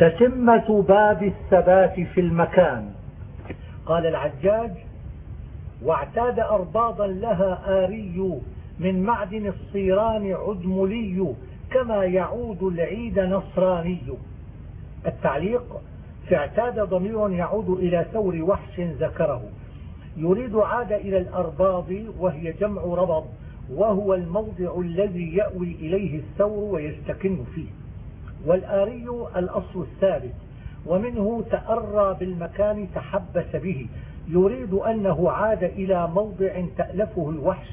تتمة باب الثبات في المكان. قال العجاج واعتاد أرباضا لها آري من معدن الصيران عدملي كما يعود العيد نصراني. التعليق في اعتاد ضمير يعود إلى ثور وحش ذكره. يريد عاد إلى الأرباض وهي جمع ربض وهو الموضع الذي يأوي إليه الثور ويستكن فيه. والآري الأصل الثابت ومنه تأرى بالمكان تحبس به يريد أنه عاد إلى موضع تألفه الوحش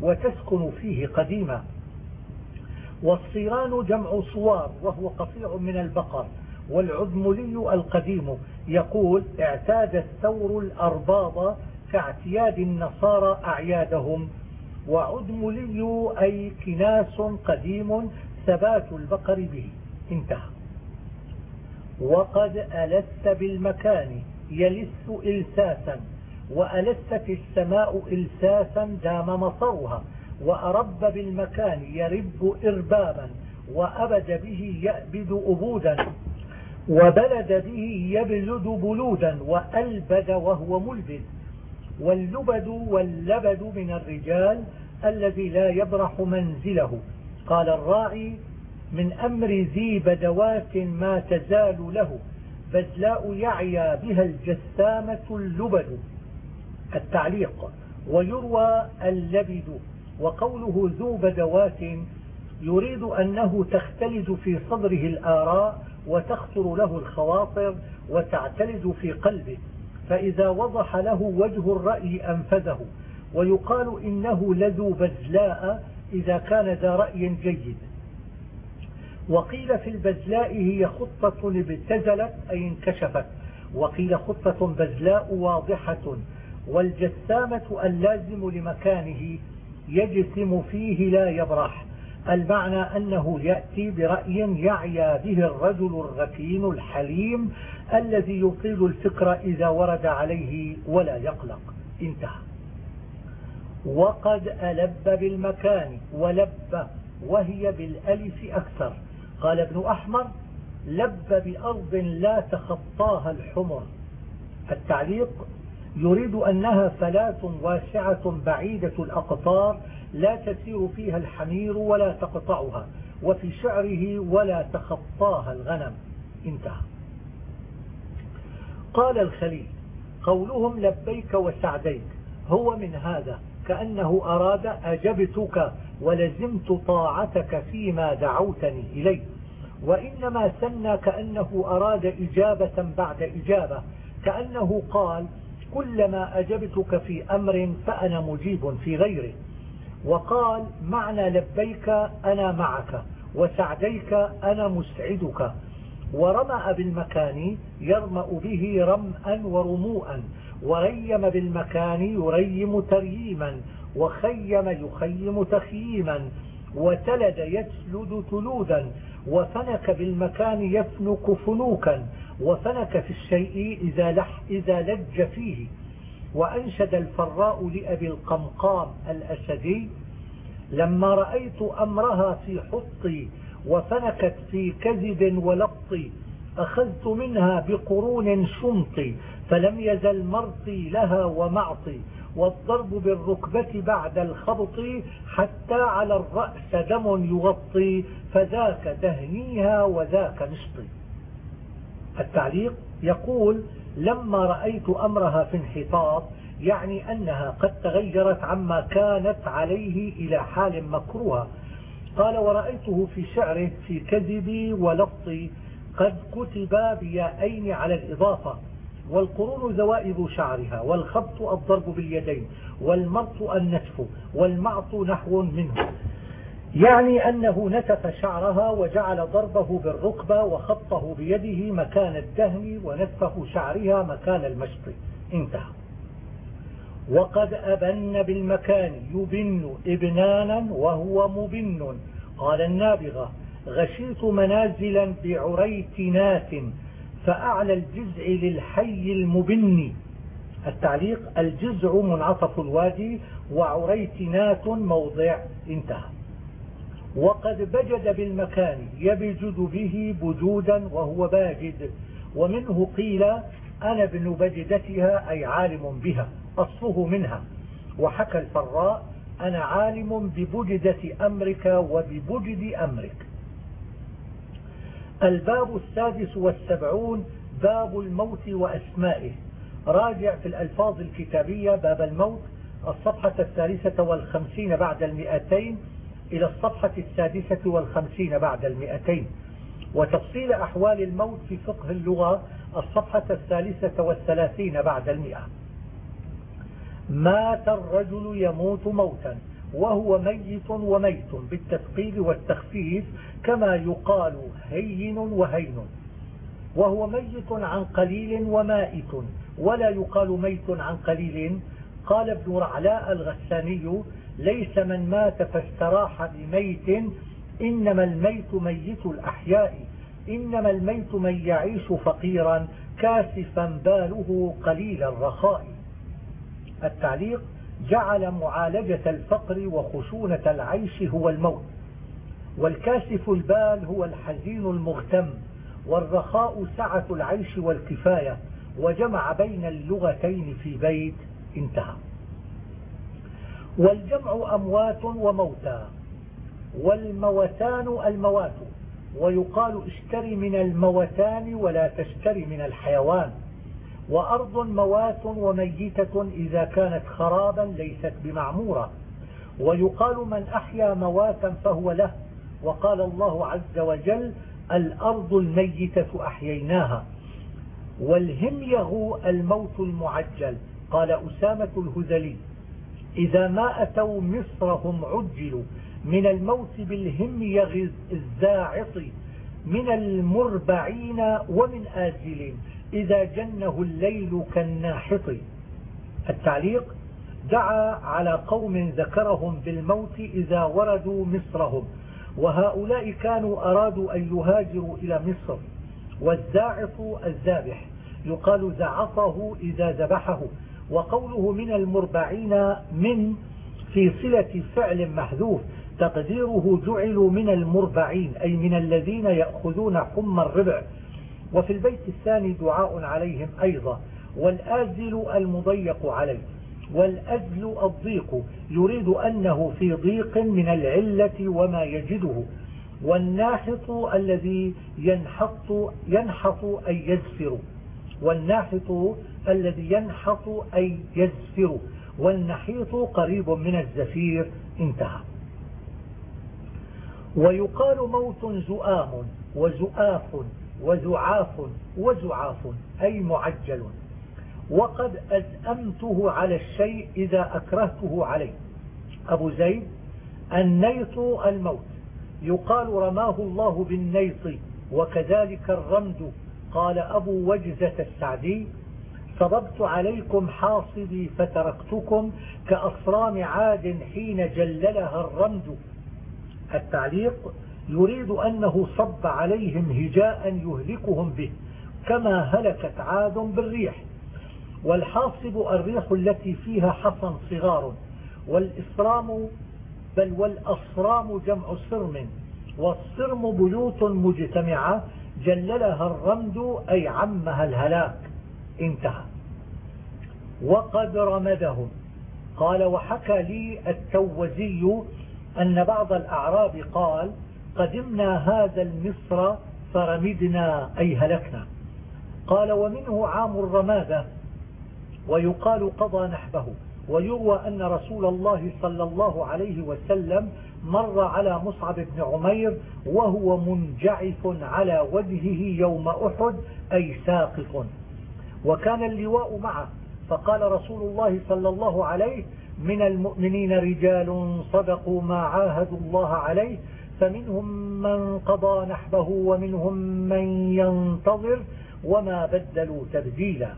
وتسكن فيه قديما. والصيران جمع صوار وهو قطيع من البقر والعدملي القديم يقول اعتاد الثور الأرباض كاعتياد النصارى أعيادهم وعدملي أي كناس قديم ثبات البقر به. انتهى. وقد ألست بالمكان يلس إلساسا وألست السماء إلساسا دام مطرها وأرب بالمكان يرب إربابا وأبد به يأبد أبودا وبلد به يبلد بلودا وألبد وهو ملبد. واللبد واللبد من الرجال الذي لا يبرح منزله. قال الراعي من أمر ذي بدوات ما تزال له بزلاء يعيا بها الجسامة اللبد. التعليق ويروى اللبد وقوله ذو بدوات يريد أنه تختلج في صدره الآراء وتخطر له الخواطر وتعتلج في قلبه فإذا وضح له وجه الرأي أنفذه. ويقال إنه لذو بزلاء إذا كان ذا رأي جيد. وقيل في البزلاء هي خطة ابتزلت أي انكشفت. وقيل خطة بزلاء واضحة. والجسامة اللازم لمكانه يجسم فيه لا يبرح. المعنى أنه يأتي برأي يعيا به الرجل الركين الحليم الذي يطيل الفكر إذا ورد عليه ولا يقلق. انتهى. وقد ألب بالمكان ولب وهي بالألف أكثر. قال ابن أحمر لب بأرض لا تخطاها الحمر. التعليق يريد أنها فلاة واسعة بعيدة الأقطار لا تسير فيها الحمير ولا تقطعها وفي شعره ولا تخطاها الغنم. انتهى. قال الخليل قولهم لبيك وسعديك هو من هذا. كأنه أراد أجبتك ولزمت طاعتك فيما دعوتني إليه. وإنما سنى كأنه أراد إجابة بعد إجابة. كأنه قال كلما أجبتك في أمر فأنا مجيب في غيره. وقال معنى لبيك أنا معك وسعديك أنا مسعدك. ورمأ بالمكان يرمأ به رمأا ورموءا وريم بالمكان يريم ترييما وخيم يخيم تخييما وتلد يتلد تلودا وفنك بالمكان يفنك فنوكا وفنك في الشيء إذا, لح إذا لج فيه. وأنشد الفراء لأبي القمقام الأسدي لما رأيت أمرها في حطي وفنكت في كذب ولطي أخذت منها بقرون شمطي فلم يزل مرطي لها ومعطي والضرب بالركبة بعد الخبط حتى على الرأس دم يغطي فذاك دهنيها وذاك نشطي. التعليق يقول لما رأيت أمرها في انحطاط يعني أنها قد تغيرت عما كانت عليه إلى حال مكروه قال ورأيته في شعره في كذبي ولطي قد كتب بيائين على الإضافة والقرون زوائد شعرها والخبط الضرب باليدين والمرط النتف والمعط نحو منه. يعني أنه نتف شعرها وجعل ضربه بالركبة وخطه بيده مكان الدهن ونتفه شعرها مكان المشط. انتهى. وقد أبن بالمكان يبن إبنانا وهو مبن. قال النابغة غشيت منازلا بعريتنات فأعلى الجزع للحي المبن. التعليق الجزع منعطف الوادي وعريتنات موضع انتهى. وقد بجد بالمكان يبجد به بجودا وهو باجد ومنه قيل أنا ابن بجدتها أي عالم بها أصله منها. وحكى الفراء أنا عالم ببجدة أمرك وببجد أمرك. الباب السادس والسبعون باب الموت وأسمائه. راجع في الألفاظ الكتابية باب الموت الصفحة الثالثة والخمسين بعد المئتين إلى الصفحة السادسة والخمسين بعد المئتين. وتفصيل أحوال الموت في فقه اللغة الصفحة الثالثة والثلاثين بعد المئة. مات الرجل يموت موتا. وهو ميت وميت بالتثقيل والتخفيف كما يقال هين وهين. وهو ميت عن قليل ومائت ولا يقال ميت عن قليل. قال ابن رعلاء الغساني ليس من مات فاستراح بميت إنما الميت ميت الأحياء. إنما الميت من يعيش فقيرا كاسفا باله قليل الرخاء. التعليق جعل معالجة الفقر وخشونة العيش هو الموت. والكاسف البال هو الحزين المغتم والرخاء سعة العيش والكفاية وجمع بين اللغتين في بيت انتهى. والجمع أموات وموتى والموتان الموات ويقال اشتري من الموتان ولا تشتري من الحيوان. وأرض موات وميتة إذا كانت خرابا ليست بمعمورة. ويقال من أحيا مواتا فهو له وقال الله عز وجل الأرض الميتة أحييناها. والهميغ الموت المعجل قال أسامة الهذلي إذا ما أتوا مصرهم عجلوا من الموت بالهميغ الزاعط من المربعين ومن آزل إذا جنه الليل كالناحط. التعليق دعا على قوم ذكرهم بالموت إذا وردوا مصرهم وهؤلاء كانوا أرادوا أن يهاجروا إلى مصر. والزاعف الذابح يقال زعفه إذا ذبحه. وقوله من المربعين من في صلة فعل محذوف تقديره جعلوا من المربعين أي من الذين يأخذون حم الربع. وفي البيت الثاني دعاء عليهم أيضا والآزل المضيق عليه والأزل الضيق يريد أنه في ضيق من العلة وما يجده والناحط الذي ينحط ينحط أي يزفر والناحط الذي ينحط أي يزفر والنحيط قريب من الزفير انتهى. ويقال موت زؤام وزؤاف وزعاف وزعاف أي معجل. وقد أزأمته على الشيء إذا أكرهته عليه. أبو زيد النيط الموت. يقال رماه الله بالنيط وكذلك الرمد. قال أبو وجزة السعدي صببت عليكم حاصبي فتركتكم كأصرام عاد حين جللها الرمد. التعليق يريد أنه صب عليهم هجاء يهلكهم به كما هلكت عاد بالريح. والحاصب الريح التي فيها حصن صغار والإصرام بل والأصرام جمع صرم والصرم بيوت مجتمعة جللها الرمد أي عمها الهلاك. انتهى. وقد رمدهم. قال وحكى لي التوزي أن بعض الأعراب قال قدمنا هذا المصر فرمدنا أي هلكنا. قال ومنه عام الرمادة ويقال قضى نحبه ويروى أن رسول الله صلى الله عليه وسلم مر على مصعب بن عمير وهو منجعف على وجهه يوم أحد أي ساقط. وكان اللواء معه فقال رسول الله صلى الله عليه من المؤمنين رجال صدقوا ما عاهدوا الله عليه فمنهم من قضى نحبه ومنهم من ينتظر وما بدلوا تبديلا.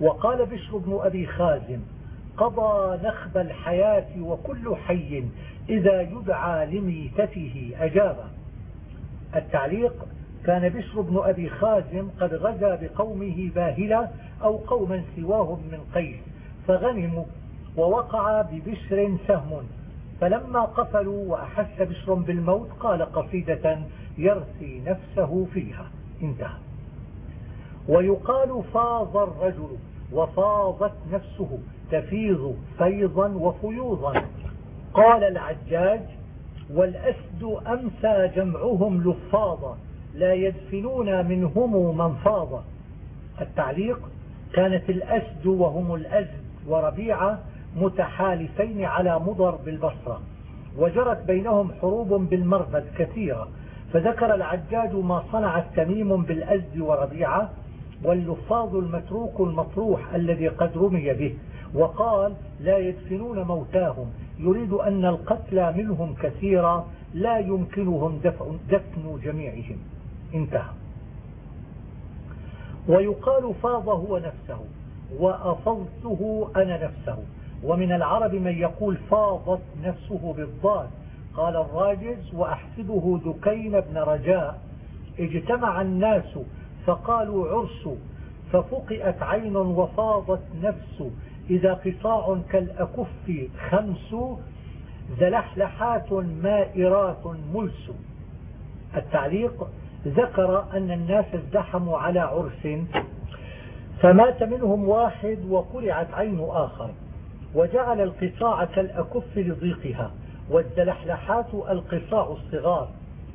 وقال بشر بن أبي خازم قضى نخب الحياة وكل حي إذا يدعى لميتته أجابه التعليق كان بشر بن أبي خازم قد غزا بقومه باهلة أو قوما سواهم من قيس فغنموا ووقع ببشر سهم. فلما قفلوا وأحس بشر بالموت قال قصيدة يرثي نفسه فيها. انتهى. ويقال فاض الرجل وفاضت نفسه تفيض فيضا وفيوضا. قال العجاج والأسد أمسى جمعهم لفاظا لا يدفنون منهم من فاض. التعليق كانت الأسد وهم الأزد وربيعة متحالفين على مضر بالبصرة وجرت بينهم حروب بالمربد كثيرة. فذكر العجاج ما صنع التميم بالأزد وربيعة واللفاظ المتروك المطروح الذي قد رمي به. وقال لا يدفنون موتاهم يريد أن القتلى منهم كثيرا لا يمكنهم دفن جميعهم. انتهى. ويقال فاض هو نفسه وأفضته أنا نفسه. ومن العرب من يقول فاضت نفسه بالضاد قال الراجز وأحسبه دكين بن رجاء. اجتمع الناس فقالوا عرس. ففقئت عين وفاضت نفس. إذا قطاع كالأكف خمس زلحلحات مائرات ملس. التعليق ذكر أن الناس ازدحموا على عرس. فمات منهم واحد وقرعت عين آخر. وجعل القطاع كالأكف لضيقها والزلحلحات القصاع الصغار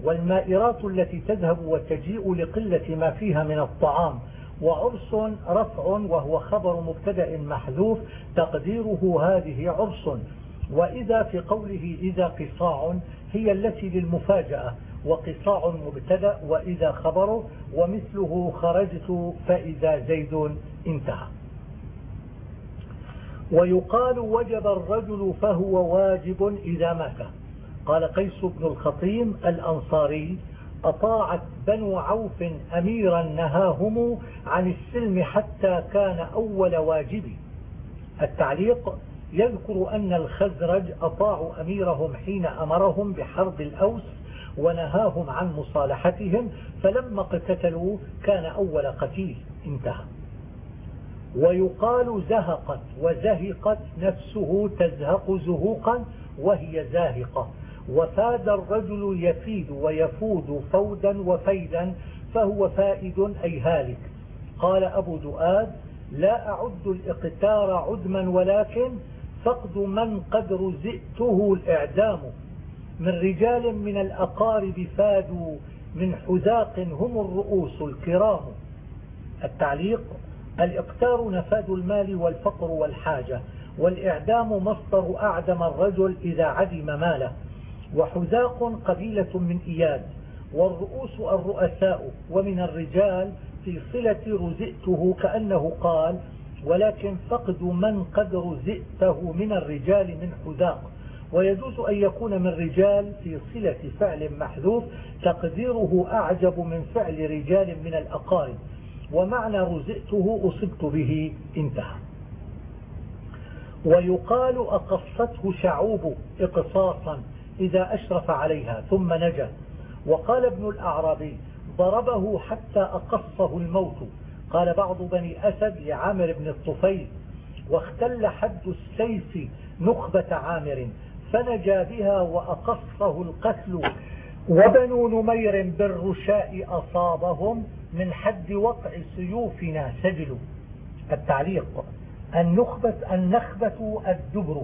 والمائرات التي تذهب وتجيء لقلة ما فيها من الطعام وعرس رفع وهو خبر مبتدأ محذوف تقديره هذه عرس. وإذا في قوله إذا قصاع هي التي للمفاجأة وقصاع مبتدأ وإذا خبر ومثله خرجت فإذا زيد انتهى. ويقال وجب الرجل فهو واجب إذا مات. قال قيس بن الخطيم الأنصاري أطاعت بنو عوف أميرا نهاهم عن السلم حتى كان أول واجب التعليق يذكر أن الخزرج أطاعوا أميرهم حين أمرهم بحرب الأوس ونهاهم عن مصالحتهم فلما اقتتلوا كان أول قتيل. انتهى. ويقال زهقت وزهقت نفسه تزهق زهوقا وهي زاهقة. وفاد الرجل يفيد ويفود فودا وفيدا فهو فائد أي هالك. قال أبو دؤاد لا أعد الإقتار عدما ولكن فقد من قد رزئته الإعدام. من رجال من الأقارب فادوا من حذاق هم الرؤوس الكرام. التعليق الإقتار نفاد المال والفقر والحاجة والإعدام مصدر أعدم الرجل إذا عدم ماله. وحذاق قبيلة من إياد والرؤوس الرؤساء ومن الرجال في صلة رزئته كأنه قال ولكن فقد من قد رزئته من الرجال من حذاق. ويجوز أن يكون من رجال في صلة فعل محذوف تقديره أعجب من فعل رجال من الأقارب. ومعنى رزئته أصبت به انتهى. ويقال أقصته شعوب إقصاصا إذا أشرف عليها ثم نجا. وقال ابن الأعرابي ضربه حتى أقصه الموت. قال بعض بني أسد لعامر بن الطفيل واختل حد السيف نخبة عامر فنجا بها وأقصه القتل. وبنو نمير بالرشاء أصابهم من حد وقع سيوفنا سجل التعليق النخبة, النخبة الدبر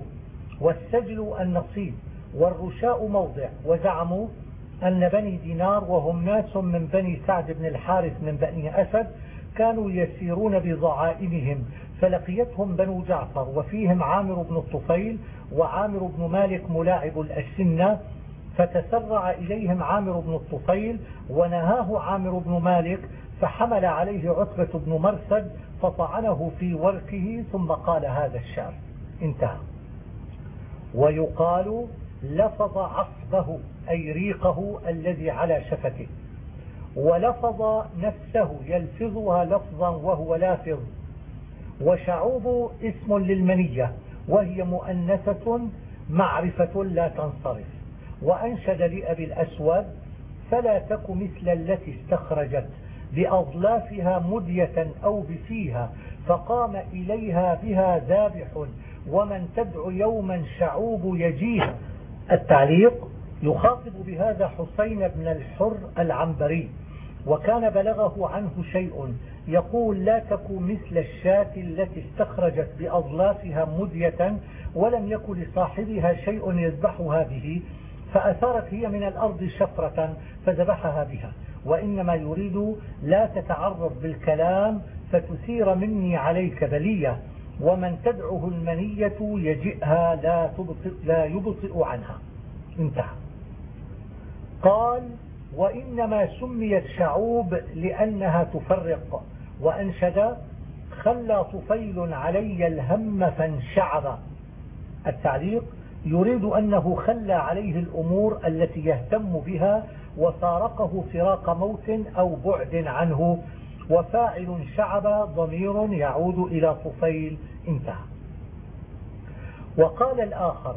والسجل النصيب والرشاء موضع وزعموا أن بني دينار وهم ناس من بني سعد بن الحارث من بني أسد كانوا يسيرون بضعائمهم فلقيتهم بنو جعفر وفيهم عامر بن الطفيل وعامر بن مالك ملاعب الأسنة فتسرع إليهم عامر بن الطفيل ونهاه عامر بن مالك فحمل عليه عتبة بن مرثد فطعنه في وركه ثم قال هذا الشعر. انتهى. ويقال لفظ عصبه أي ريقه الذي على شفته. ولفظ نفسه يلفظها لفظا وهو لافظ. وشعوب اسم للمنية وهي مؤنثة معرفة لا تنصرف. وأنشد لأبي الأسود فلا تك مثل التي استخرجت بأضلافها مدية أو بفيها فقام إليها بها ذابح ومن تدعو يوما شعوب يجيها. التعليق يخاطب بهذا حسين بن الحر العنبري وكان بلغه عنه شيء يقول لا تكو مثل الشاة التي استخرجت بأضلافها مدية ولم يكن لصاحبها شيء يذبحها به فأثارت هي من الأرض شفرة فذبحها بها. وإنما يريد لا تتعرض بالكلام فتثير مني عليك بلية. ومن تدعه المنية يجئها لا, تبطئ لا يبطئ عنها. انتهى. قال وإنما سميت شعوب لأنها تفرق. وأنشد خلى طفيل علي الهم فانشعب التعليق يريد أنه خلى عليه الأمور التي يهتم بها وفارقه فراق موت أو بعد عنه وفاعل شعب ضمير يعود إلى طفيل انتهى. وقال الآخر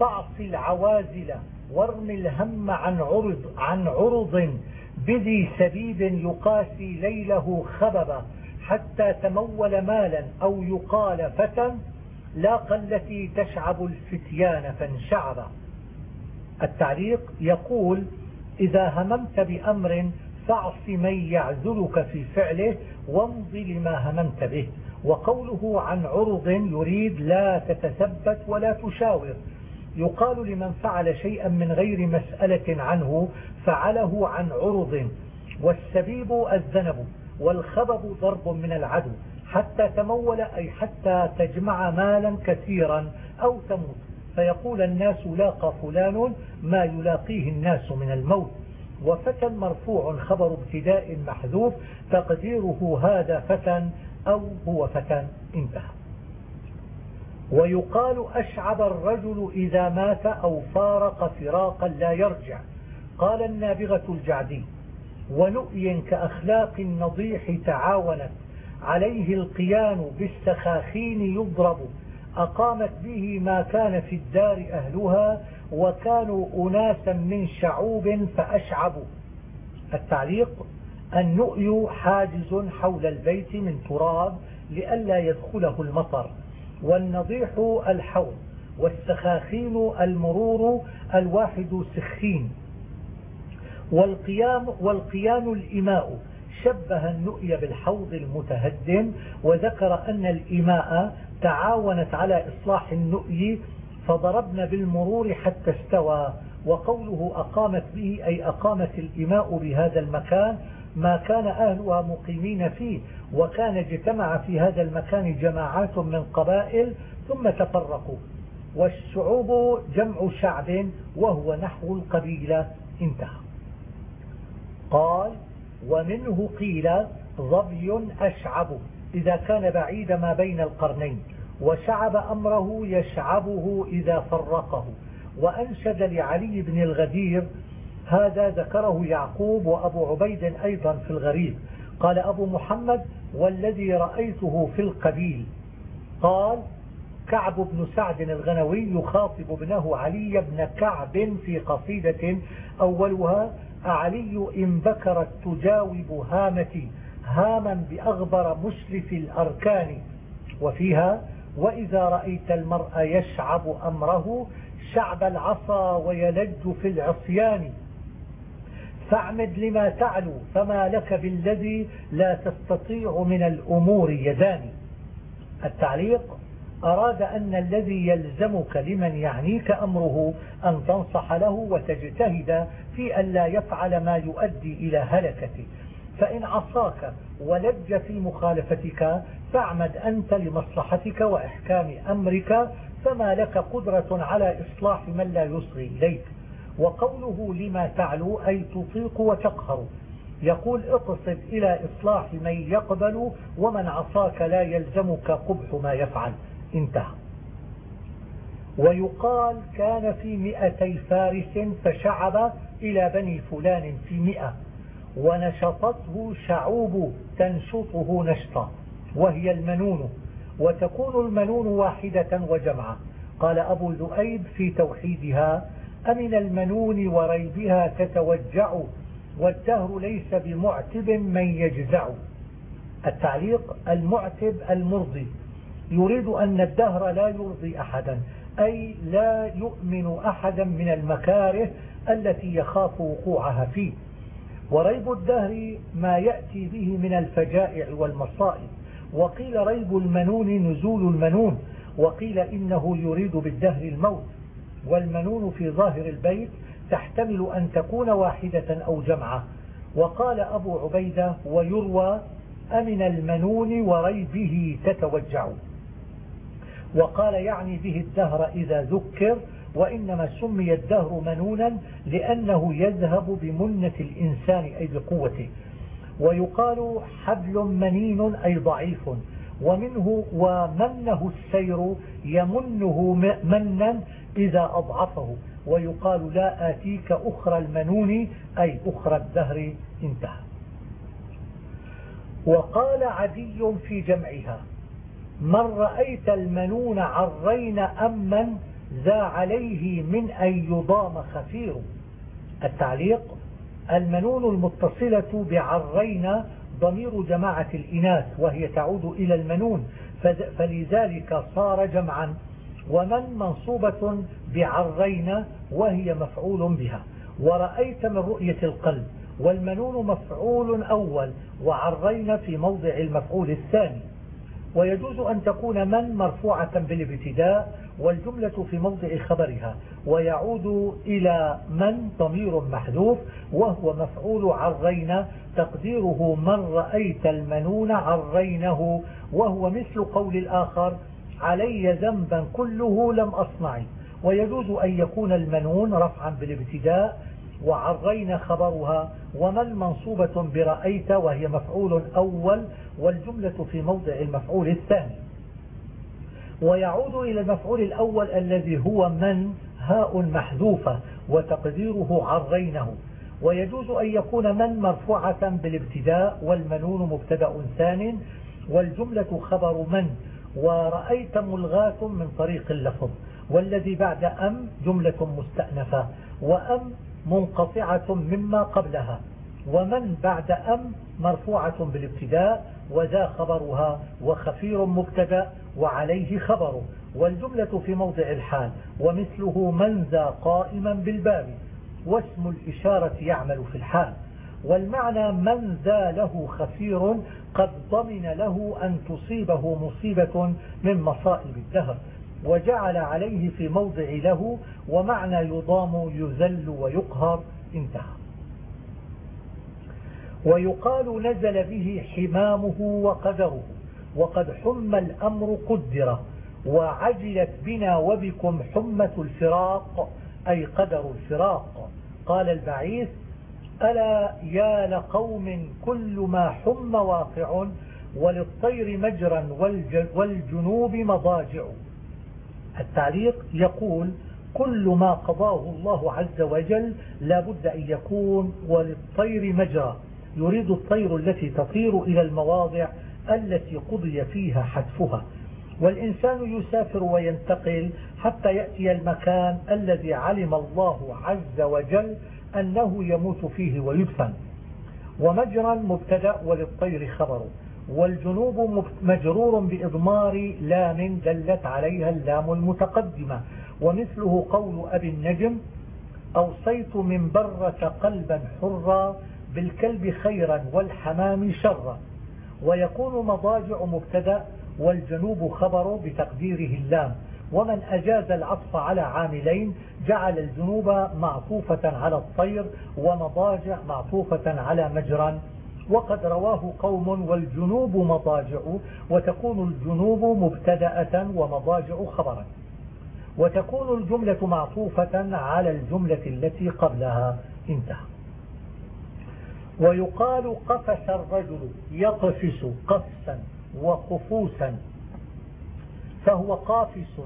فاعص العوازل وارم الهم عن عرض, عن عرض بذي سبيب يقاسي ليله خببا حتى تمول مالا أو يقال فتى لاقى التي تشعب الفتيان فانشعب. التعليق يقول إذا هممت بأمر فاعص من يعزلك في فعله وامض لما هممت به. وقوله عن عرض يريد لا تتثبت ولا تشاور. يقال لمن فعل شيئا من غير مسألة عنه فعله عن عرض. والسبيب الذنب والخبب ضرب من العدو. حتى تمول أي حتى تجمع مالا كثيرا أو تموت. فيقول الناس لاقى فلان ما يلاقيه الناس من الموت. وفتى مرفوع خبر ابتداء محذوف تقديره هذا فتى أو هو فتى انتهى. ويقال أشعب الرجل إذا مات أو فارق فراقا لا يرجع. قال النابغة الجعدي ونؤي كأخلاق النضيح تعاونت. عليه القيان بالسخاخين يضرب. أقامت به ما كان في الدار أهلها وكانوا أناسا من شعوب فأشعبوا. التعليق النؤي حاجز حول البيت من تراب لئلا يدخله المطر والنضيح الحوض والسخاخين المرور الواحد سخين. والقيام والقيان الإماء شبه النؤي بالحوض المتهدم وذكر أن الإماء تعاونت على إصلاح النؤي فضربنا بالمرور حتى استوى وقوله أقامت به أي أقامت الإماء بهذا المكان ما كان أهلها مقيمين فيه وكان اجتمع في هذا المكان جماعات من قبائل ثم تفرقوا والشعوب جمع شعب وهو نحو القبيلة انتهى. قال ومنه قيل ظبي أشعب إذا كان بعيد ما بين القرنين وشعب أمره يشعبه إذا فرقه. وأنشد لعلي بن الغدير هذا ذكره يعقوب وأبو عبيد أيضا في الغريب. قال أبو محمد والذي رأيته في القبيل. قال كعب بن سعد الغنوي يخاطب ابنه علي بن كعب في قصيدة أولها أعلي إن بكرت تجاوب هامتي هاما بأغبر مشرف الأركان. وفيها وإذا رأيت المرء يشعب أمره شعب العصا ويلج في العصيان. فاعمد لما تعلو فما لك بالذي لا تستطيع من الأمور يدان. التعليق أراد أن الذي يلزمك لمن يعنيك أمره أن تنصح له وتجتهد في أن لا يفعل ما يؤدي إلى هلكته فإن عصاك ولج في مخالفتك فاعمد أنت لمصلحتك وإحكام أمرك فما لك قدرة على إصلاح من لا يصغي إليك. وقوله لما تعلو أي تطيق وتقهر. يقول اقصد إلى إصلاح من يقبل ومن عصاك لا يلزمك قبح ما يفعل. انتهى. ويقال كان في مئتي فارس فشعب إلى بني فلان في مئة ونشطته شعوب تنشطه نشطا وهي المنون وتكون المنون واحدة وجمعة. قال أبو ذؤيب في توحيدها أمن المنون وريبها تتوجع والدهر ليس بمعتب من يجزع. التعليق المعتب المرضي. يريد أن الدهر لا يرضي أحدا أي لا يؤمن أحدا من المكاره التي يخاف وقوعها فيه. وريب الدهر ما يأتي به من الفجائع والمصائب. وقيل ريب المنون نزول المنون. وقيل إنه يريد بالدهر الموت. والمنون في ظاهر البيت تحتمل أن تكون واحدة أو جمعة. وقال أبو عبيدة ويروى أمن المنون وريبه تتوجع. وقال يعني به الدهر إذا ذكر وإنما سمي الدهر منونا لأنه يذهب بمنة الإنسان أي بقوته. ويقال حبل منين أي ضعيف ومنه ومنه السير يمنه منا إذا أضعفه. ويقال لا آتيك أخرى المنون أي أخرى الدهر انتهى. وقال عدي في جمعها. من رأيت المنون عرين أمن ذا عليه من أن يضام خفير. التعليق المنون المتصلة بعرين ضمير جماعة الإناث وهي تعود إلى المنون فلذلك صار جمعا. ومن منصوبة بعرين وهي مفعول بها. ورأيت من رؤية القلب والمنون مفعول أول وعرين في موضع المفعول الثاني. ويجوز أن تكون من مرفوعة بالابتداء والجملة في موضع خبرها ويعود إلى من ضمير محذوف وهو مفعول عرين تقديره من رأيت المنون عرينه وهو مثل قول الآخر علي ذنبا كله لم أصنعي ويجوز أن يكون المنون رفعا بالابتداء وعرين خبرها ومن منصوبة برأيت وهي مفعول أول والجملة في موضع المفعول الثاني. ويعود إلى المفعول الأول الذي هو من؟ هاء محذوفة وتقديره عرينه. ويجوز أن يكون من مرفوعة بالابتداء والمنون مبتدأ ثان والجملة خبر من؟ ورأيت ملغاة من طريق اللفظ والذي بعد أم جملة مستأنفة وأم منقطعة مما قبلها ومن بعد أم مرفوعة بالابتداء وذا خبرها وخفير مبتدأ وعليه خبره والجملة في موضع الحال ومثله من ذا قائما بالباب واسم الإشارة يعمل في الحال. والمعنى من ذا له خفير قد ضمن له أن تصيبه مصيبة من مصائب الدهر. وجعل عليه في موضع له ومعنى يضام يذل ويقهر انتهى. ويقال نزل به حمامه وقدره وقد حم الأمر قدره وعجلت بنا وبكم حمة الفراق أي قدر الفراق. قال البعيث ألا يا لقوم كل ما حم واقع وللطير مجرا والجنوب مضاجع. التعليق يقول كل ما قضاه الله عز وجل لا بد أن يكون وللطير مجرى. يريد الطير التي تطير إلى المواضع التي قضي فيها حتفها. والإنسان يسافر وينتقل حتى يأتي المكان الذي علم الله عز وجل أنه يموت فيه ويدفن. ومجرى مبتدأ وللطير خبر. والجنوب مجرور بإضمار لام دلت عليها اللام المتقدمة ومثله قول أبي النجم أوصيت من برة قلبا حرا بالكلب خيرا والحمام شرا. ويكون مضاجع مبتدأ والجنوب خبر بتقديره اللام. ومن أجاز العطف على عاملين جعل الجنوب معطوفة على الطير ومضاجع معطوفة على مجرا وقد رواه قوم والجنوب مضاجع وتكون الجنوب مبتدأة ومضاجع خبرا. وتكون الجملة معطوفة على الجملة التي قبلها انتهى. ويقال قفس الرجل يقفس قفسا وقفوسا فهو قافس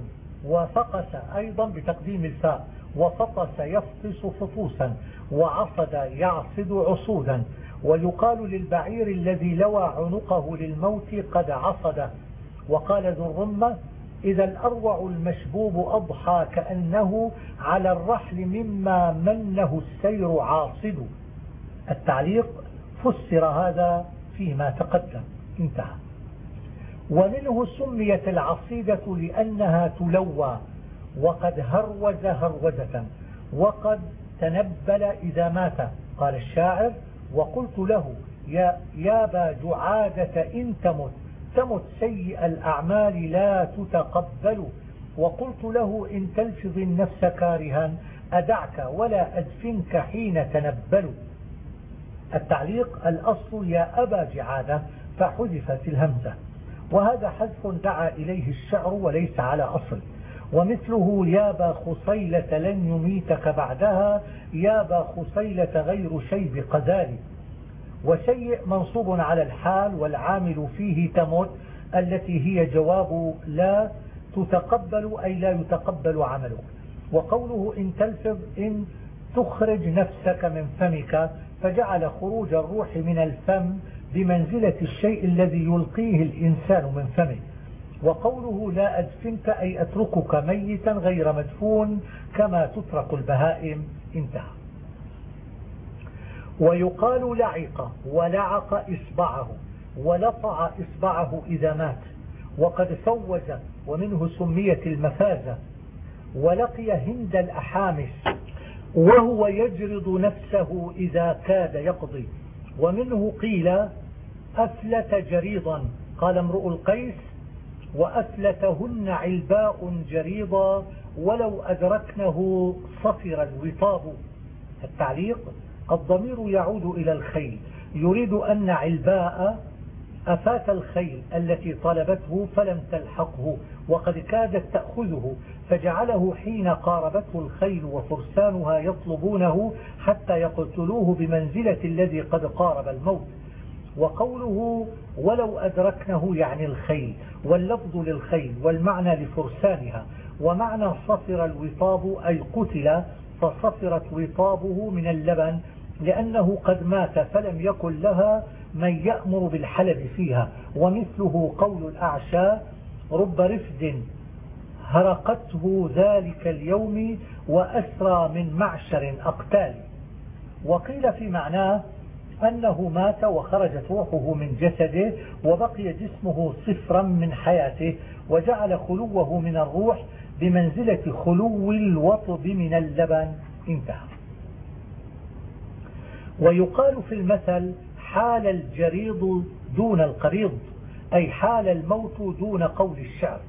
وفقس أيضا بتقديم الفاء وفطس يفطس فطوسا وعصد يعصد عصودا ويقال للبعير الذي لوى عنقه للموت قد عصد وقال ذو الرمة إذا الأروع المشبوب أضحى كأنه على الرحل مما منه السير عاصد. التعليق فسر هذا فيما تقدم. انتهى. ومنه سميت العصيدة لأنها تلوى وقد هروز هروزة وقد تنبل إذا مات قال الشاعر. وقلت له يا يابا جعادة إن تمت تمت سيء الأعمال لا تتقبل. وقلت له إن تلفظ النفس كارها أدعك ولا أدفنك حين تنبل. التعليق الأصل يا أبا جعادة فحذفت الهمزة. وهذا حذف دعا إليه الشعر وليس على أصل. ومثله يابا خصيلة لن يميتك بعدها يابا خصيلة غير شيب قذال وسيء منصوب على الحال والعامل فيه تمت التي هي جواب لا تتقبل أي لا يتقبل عملك. وقوله إن تلفظ إن تخرج نفسك من فمك فجعل خروج الروح من الفم بمنزلة الشيء الذي يلقيه الإنسان من فمه. وقوله لا أدفنك أي أتركك ميتا غير مدفون كما تترك البهائم. انتهى. ويقال لعق ولعق إصبعه ولطع إصبعه إذا مات وقد فوز ومنه سميت المفازة ولقي هند الأحامس وهو يجرد نفسه إذا كاد يقضي ومنه قيل أفلت جريضا قال امرؤ القيس وأفلتهن علباء جريضا ولو أدركنه صفر الوطاب. التعليق الضمير يعود إلى الخيل. يريد أن علباء أفات الخيل التي طلبته فلم تلحقه وقد كادت تأخذه فجعله حين قاربته الخيل وفرسانها يطلبونه حتى يقتلوه بمنزلة الذي قد قارب الموت. وقوله ولو أدركنه يعني الخيل واللفظ للخيل والمعنى لفرسانها ومعنى صفر الوطاب أي قتل فصفرت وطابه من اللبن لأنه قد مات فلم يكن لها من يأمر بالحلب فيها ومثله قول الأعشى رب رفد هرقته ذلك اليوم وأسرى من معشر أقتال وقيل في معناه أنه مات وخرجت روحه من جسده وبقي جسمه صفرا من حياته وجعل خلوه من الروح بمنزلة خلو الوطب من اللبن. انتهى. ويقال في المثل حال الجريض دون القريض أي حال الموت دون قول الشعر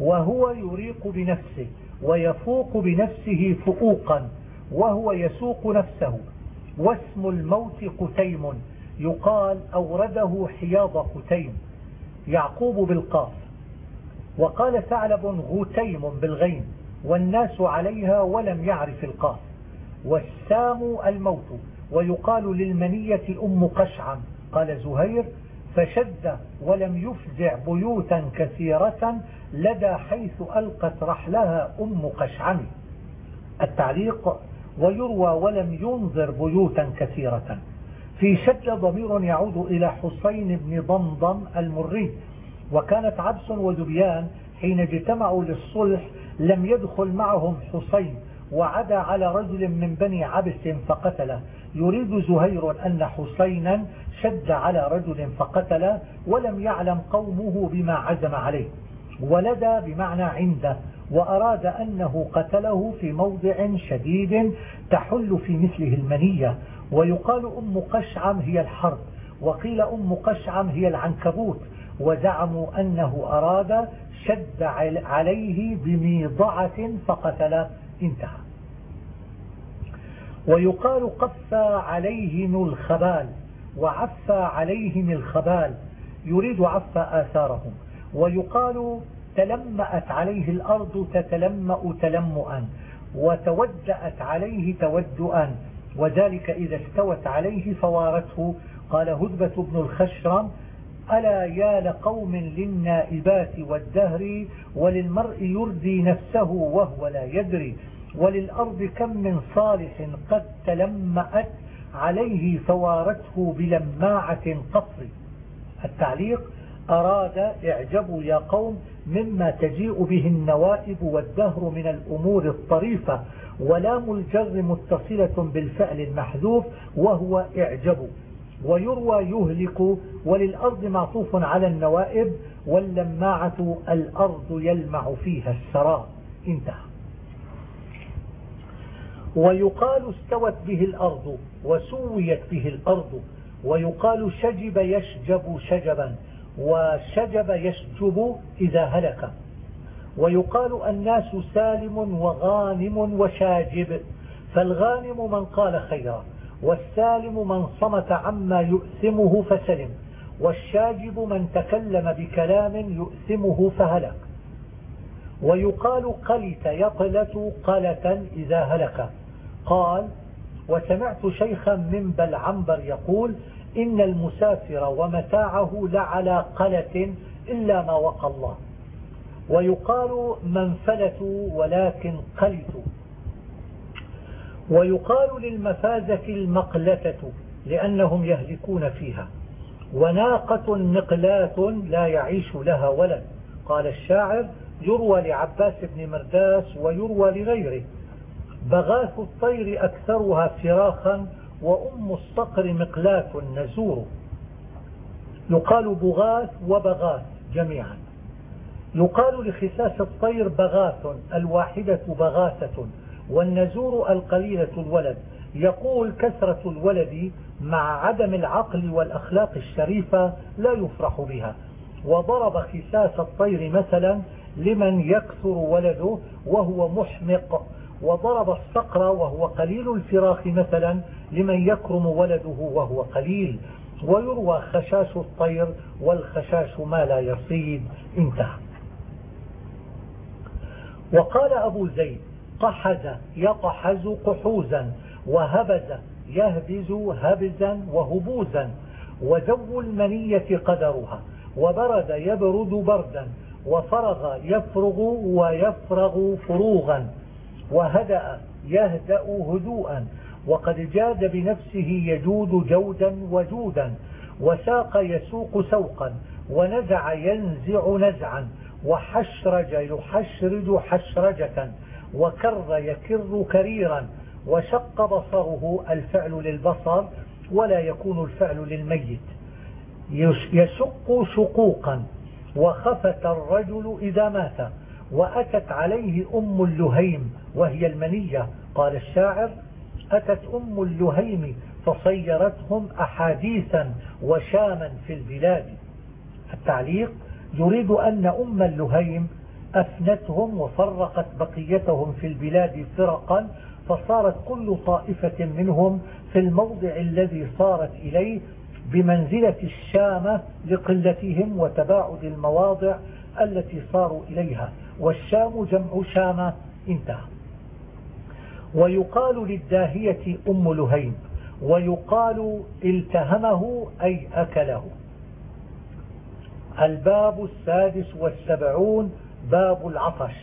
وهو يريق بنفسه ويفوق بنفسه فؤوقا وهو يسوق نفسه. واسم الموت قتيم. يقال أورده حياض قتيم. يعقوب بالقاف. وقال ثعلب غتيم بالغين. والناس عليها ولم يعرف القاف. والسام الموت. ويقال للمنية أم قشعم قال زهير فشد ولم يفزع بيوتا كثيرة لدى حيث ألقت رحلها أم قشعم. التعليق ويروى ولم ينظر بيوتا كثيرة. في شد ضمير يعود إلى حسين بن ضمضم المري وكانت عبس وذبيان حين اجتمعوا للصلح لم يدخل معهم حسين وعدا على رجل من بني عبس فقتله. يريد زهير أن حسينا شد على رجل فقتله ولم يعلم قومه بما عزم عليه. ولدى بمعنى عنده. وأراد أنه قتله في موضع شديد تحل في مثله المنية. ويقال أم قشعم هي الحرب وقيل أم قشعم هي العنكبوت وزعموا أنه أراد شد عليه بميضعة فقتل انتهى. ويقال قفى عليهم الخبال وعفى عليهم الخبال يريد عفى آثارهم. ويقال تلمأت عليه الأرض تتلمأ تلمؤا وتودأت عليه تودؤا وذلك إذا استوت عليه فوارته. قال هدبة بن الخشرم ألا يا لقوم للنائبات والدهر وللمرء يردي نفسه وهو لا يدري وللأرض كم من صالح قد تلمأت عليه فوارته بلماعة قصر. التعليق أراد اعجبوا يا قوم مما تجيء به النوائب والدهر من الأمور الطريفة ولام الجر متصلة بالفعل المحذوف وهو اعجبوا ويروى يهلك وللأرض معطوف على النوائب واللماعة الأرض يلمع فيها السراء انتهى. ويقال استوت به الأرض وسويت به الأرض ويقال شجب يشجب شجبا. وشجب يشجب إذا هلك. ويقال الناس سالم وغانم وشاجب. فالغانم من قال خيرا والسالم من صمت عما يؤثمه فسلم والشاجب من تكلم بكلام يؤثمه فهلك. ويقال قلت يقلة قلة إذا هلك. قال وسمعت شيخا من بلعنبر يقول إن المسافر ومتاعه لعلى قلة إلا ما وقى الله. ويقال منفلة ولكن قلت. ويقال للمفازة المقلتة لأنهم يهلكون فيها. وناقة مقلات لا يعيش لها ولد. قال الشاعر يروى لعباس بن مرداس ويروى لغيره. بغاث الطير أكثرها فراخا وأم الصقر مقلات نزور. يقال بغاث وبغاث جميعا. يقال لخساس الطير بغاث الواحدة بغاثة والنزور القليلة الولد. يقول كثرة الولد مع عدم العقل والأخلاق الشريفة لا يفرح بها. وضرب خساس الطير مثلا لمن يكثر ولده وهو محمق. وضرب الصقر وهو قليل الفراخ مثلا لمن يكرم ولده وهو قليل. ويروى خشاش الطير والخشاش ما لا يصيد انتهى. وقال أبو زيد قحز يقحز قحوزا وهبز يهبز هبزا وهبوزا وزو المنية قدرها وبرد يبرد بردا وفرغ يفرغ ويفرغ فروغا. وهدأ يهدأ هدوءا وقد جاد بنفسه يجود جودا وجودا وساق يسوق سوقا ونزع ينزع نزعا وحشرج يحشرج حشرجة وكر يكر كريرا وشق بصره الفعل للبصر ولا يكون الفعل للميت. يشق شقوقا وخفت الرجل إذا مات. وأتت عليه أم اللهيم وهي المنية. قال الشاعر أتت أم اللهيم فصيرتهم أحاديثا وشاما في البلاد. التعليق يريد أن أم اللهيم أفنتهم وفرقت بقيتهم في البلاد فرقا فصارت كل طائفة منهم في الموضع الذي صارت إليه بمنزلة الشامة لقلتهم وتباعد المواضع التي صاروا إليها. والشام جمع شامة انتهى. ويقال للداهية أم لهيم ويقال التهمه أي أكله. الباب السادس والسبعون باب العطش.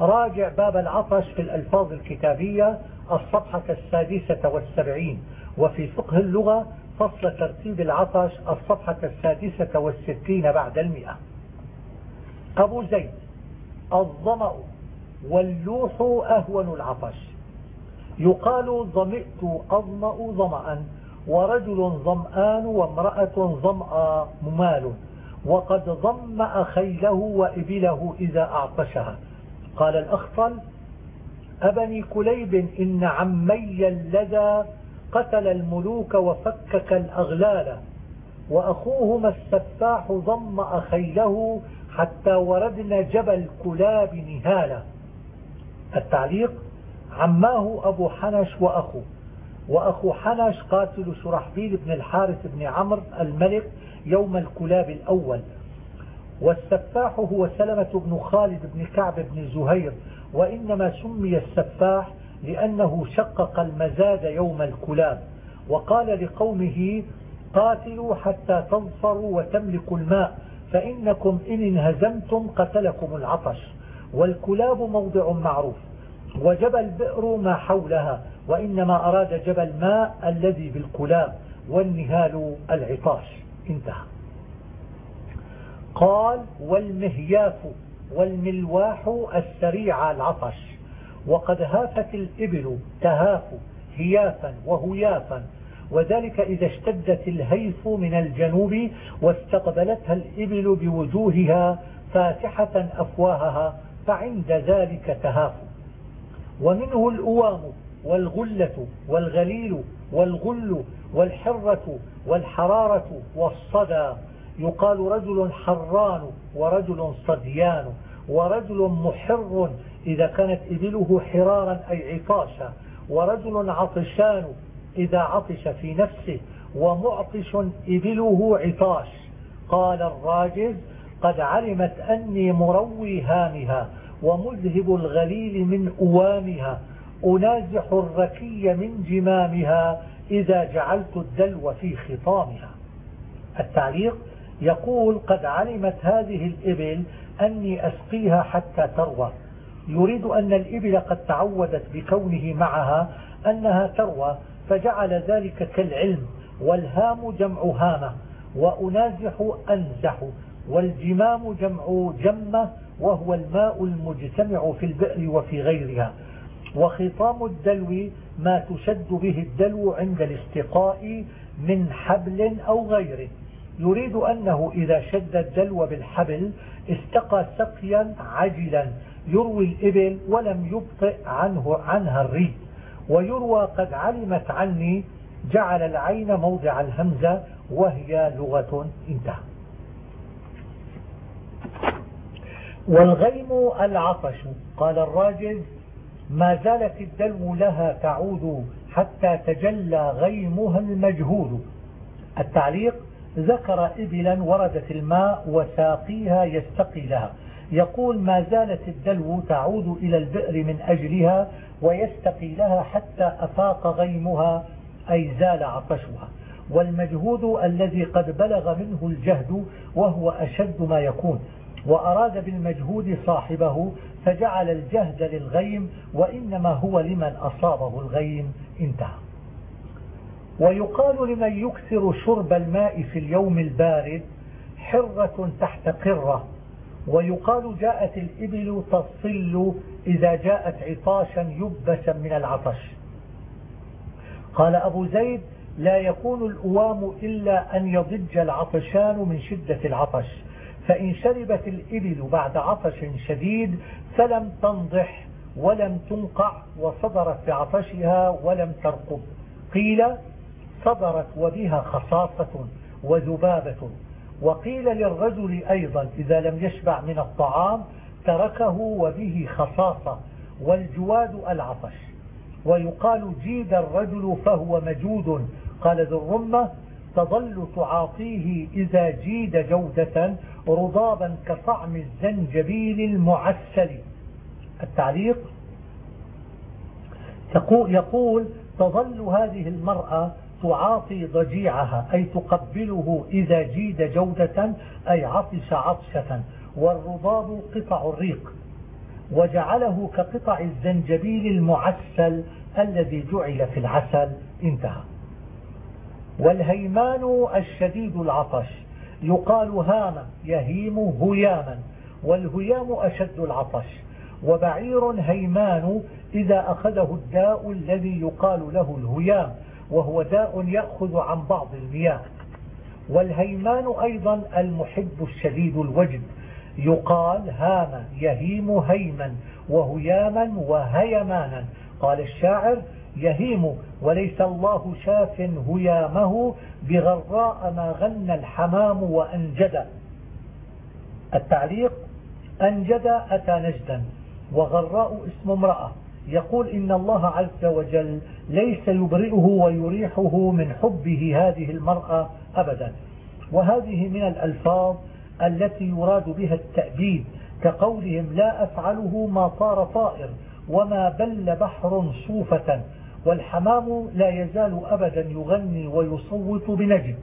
راجع باب العطش في الألفاظ الكتابية الصفحة السادسة والسبعين. وفي فقه اللغة فصل ترتيب العطش الصفحة السادسة والستين بعد المئة. أبو زيد. الظمأ واللوح أهون العطش. يقال ظمئت أظمأ ظمأ ورجل ظمآن وامرأة ظمأ ممال وقد ضمأ خيله وإبله إذا أعطشها. قال الأخطل أبني كليب إن عمي اللدى قتل الملوك وفكك الأغلال وأخوهما السفاح ضمأ خيله حتى وردنا جبل كلاب نهالا. التعليق عماه أبو حنش وأخوه وأخو حنش قاتل شرحبيل بن الحارث بن عمرو الملك يوم الكلاب الأول. والسفاح هو سلمة بن خالد بن كعب بن زهير وإنما سمي السفاح لأنه شقق المزاد يوم الكلاب. وقال لقومه قاتلوا حتى تظفروا وتملكوا الماء. فإنكم إن انهزمتم قتلكم العطش والكلاب موضع معروف وجبل بئر ما حولها وإنما أراد جبل ماء الذي بالكلاب والنهال العطاش انتهى. قال والمهياف والملواح السريع العطش وقد هافت الإبل تهاف هيافا وهيافا وذلك إذا اشتدت الهيف من الجنوب واستقبلتها الإبل بوجوهها فاتحة أفواهها فعند ذلك تهاف. ومنه الأوام والغلة والغليل والغل والحرة والحرارة والصدى. يقال رجل حران ورجل صديان ورجل محر إذا كانت إبله حرارا أي عطاشا ورجل عطشان إذا عطش في نفسه ومعطش إبله عطاش. قال الراجز قد علمت أني مروي هامها ومذهب الغليل من أوامها أنازح الركي من جمامها إذا جعلت الدلو في خطامها. التعليق يقول قد علمت هذه الإبل أني أسقيها حتى تروى. يريد أن الإبل قد تعودت بكونه معها أنها تروى فجعل ذلك كالعلم والهام جمع هامة وأنازح أنزح والجمام جمع جمة وهو الماء المجتمع في البئر وفي غيرها. وخطام الدلو ما تشد به الدلو عند الاستقاء من حبل أو غيره. يريد أنه إذا شد الدلو بالحبل استقى سقيا عجلا يروي الإبل ولم يبطئ عنه عنها الريد ويروى قد علمت عني جعل العين موضع الهمزة وهي لغة انتهى. والغيم العطش قال الراجل ما زالت الدلو لها تعود حتى تجلى غيمها المجهول. التعليق ذكر إبلا وردت الماء وساقيها يستقي لها. يقول ما زالت الدلو تعود إلى البئر من أجلها ويستقي لها حتى أفاق غيمها أي زال عطشها. والمجهود الذي قد بلغ منه الجهد وهو أشد ما يكون. وأراد بالمجهود صاحبه فجعل الجهد للغيم وإنما هو لمن أصابه الغيم. انتهى. ويقال لمن يكثر شرب الماء في اليوم البارد حرة تحت قرة ويقال جاءت الإبل تصل إذا جاءت عطاشا يبسا من العطش. قال أبو زيد لا يكون الأوام إلا أن يضج العطشان من شدة العطش فإن شربت الإبل بعد عطش شديد فلم تنضح ولم تنقع وصدرت بعطشها ولم ترقب. قيل صدرت وبها خصاصة وذبابة. وقيل للرجل أيضا إذا لم يشبع من الطعام تركه وبه خصاصة والجواد العطش. ويقال جيد الرجل فهو مجود. قال ذو الرمة تظل تعاطيه إذا جيد جودة رضابا كطعم الزنجبيل المعسل. التعليق؟ يقول تظل هذه المرأة تعاطي ضجيعها أي تقبله إذا جيد جودة أي عطش عطشة. والرضاب قطع الريق وجعله كقطع الزنجبيل المعسل الذي جعل في العسل. انتهى. والهيمان الشديد العطش يقال هام يهيم هياما والهيام أشد العطش. وبعير هيمان إذا أخذه الداء الذي يقال له الهيام. وهو داء يأخذ عن بعض المياه. والهيمان أيضا المحب الشديد الوجد. يقال هام يهيم هيما وهياما وهيمانا. قال الشاعر يهيم وليس الله شاف هيامه بغراء ما غنى الحمام وأنجد. التعليق أنجد أتى نجدا وغراء اسم امرأة. يقول إن الله عز وجل ليس يبرئه ويريحه من حبه هذه المرأة أبدا. وهذه من الألفاظ التي يراد بها التأبيد كقولهم لا أفعله ما طار طائر وما بل بحر صوفة والحمام لا يزال أبدا يغني ويصوت بنجد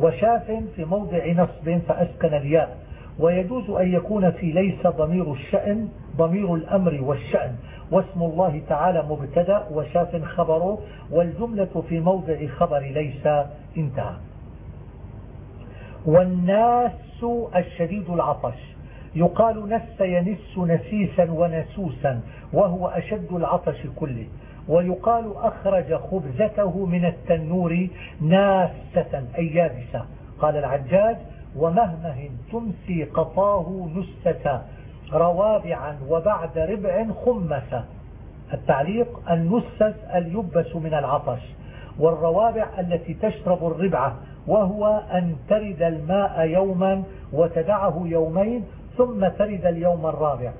وشاف في موضع نصب فأسكن الياء. ويجوز أن يكون في ليس ضمير الشأن ضمير الأمر والشأن واسم الله تعالى مبتدأ وشاف خبره والجملة في موضع خبر ليس انتهى. والناس الشديد العطش. يقال نس ينس نسيسا ونسوسا وهو أشد العطش كله. ويقال أخرج خبزته من التنور ناسة أي يابسة. قال العجاج ومهمه تمسي قطاه نسة روابعا وبعد ربع خمسة التعليق النسس اليبس من العطش والروابع التي تشرب الربعة وهو أن ترد الماء يوما وتدعه يومين ثم ترد اليوم الرابع.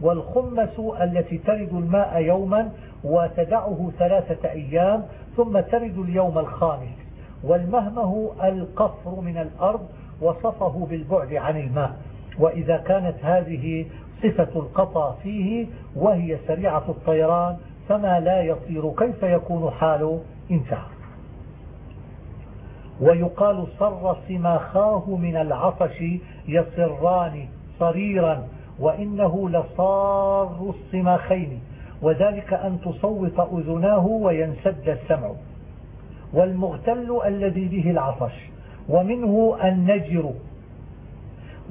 والخمس التي ترد الماء يوما وتدعه ثلاثة أيام ثم ترد اليوم الخامس. والمهمه القصر من الأرض وصفه بالبعد عن الماء. وإذا كانت هذه صفة القطع فيه وهي سريعة الطيران فما لا يطير كيف يكون حاله؟ انتهى. ويقال صر سماخاه من العطش يصران صريرا وإنه لصار السماخين. وذلك أن تصوت أذناه وينسد السمع. والمغتل الذي به العطش ومنه النجر.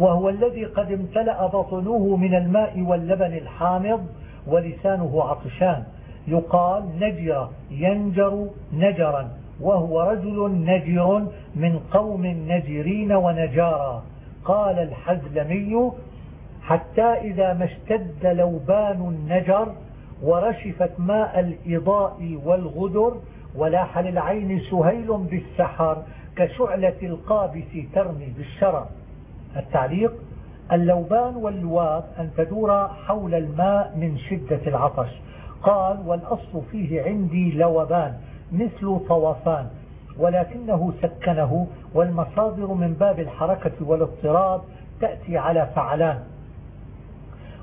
وهو الذي قد امتلأ بطنه من الماء واللبن الحامض ولسانه عطشان. يقال نجر ينجر نجرا وهو رجل نجر من قوم نجرين ونجارا. قال الحزلمي حتى إذا ما اشتد لوبان النجر ورشفت ماء الإضاء والغدر ولاح للعين سهيل بالسحر كشعلة القابس ترمي بالشرر. التعليق اللوبان واللواب أن تدور حول الماء من شدة العطش. قال والأصل فيه عندي لوبان مثل طوفان ولكنه سكنه والمصادر من باب الحركة والاضطراب تأتي على فعلان.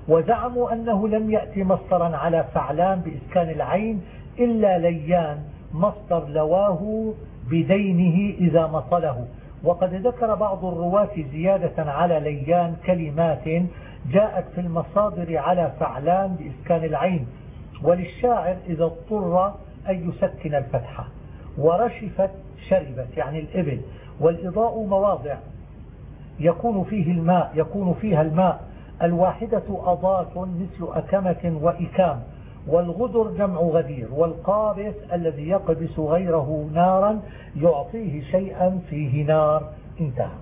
وزعموا أنه لم يأتي مصدرا على فعلان بإسكان العين إلا ليان مصدر لواه بدينه إذا مطله. وقد ذكر بعض الرواة زيادة على ليان كلمات جاءت في المصادر على فعلان بإسكان العين وللشاعر إذا اضطر أن يسكن الفتحة ورشفت شربت يعني الإبل والإضاء مواضع يكون فيه الماء يكون فيها الماء الواحدة أضاة مثل أكمة وإكام. والغدر جمع غدير والقابس الذي يقبس غيره نارا يعطيه شيئا فيه نار. انتهى.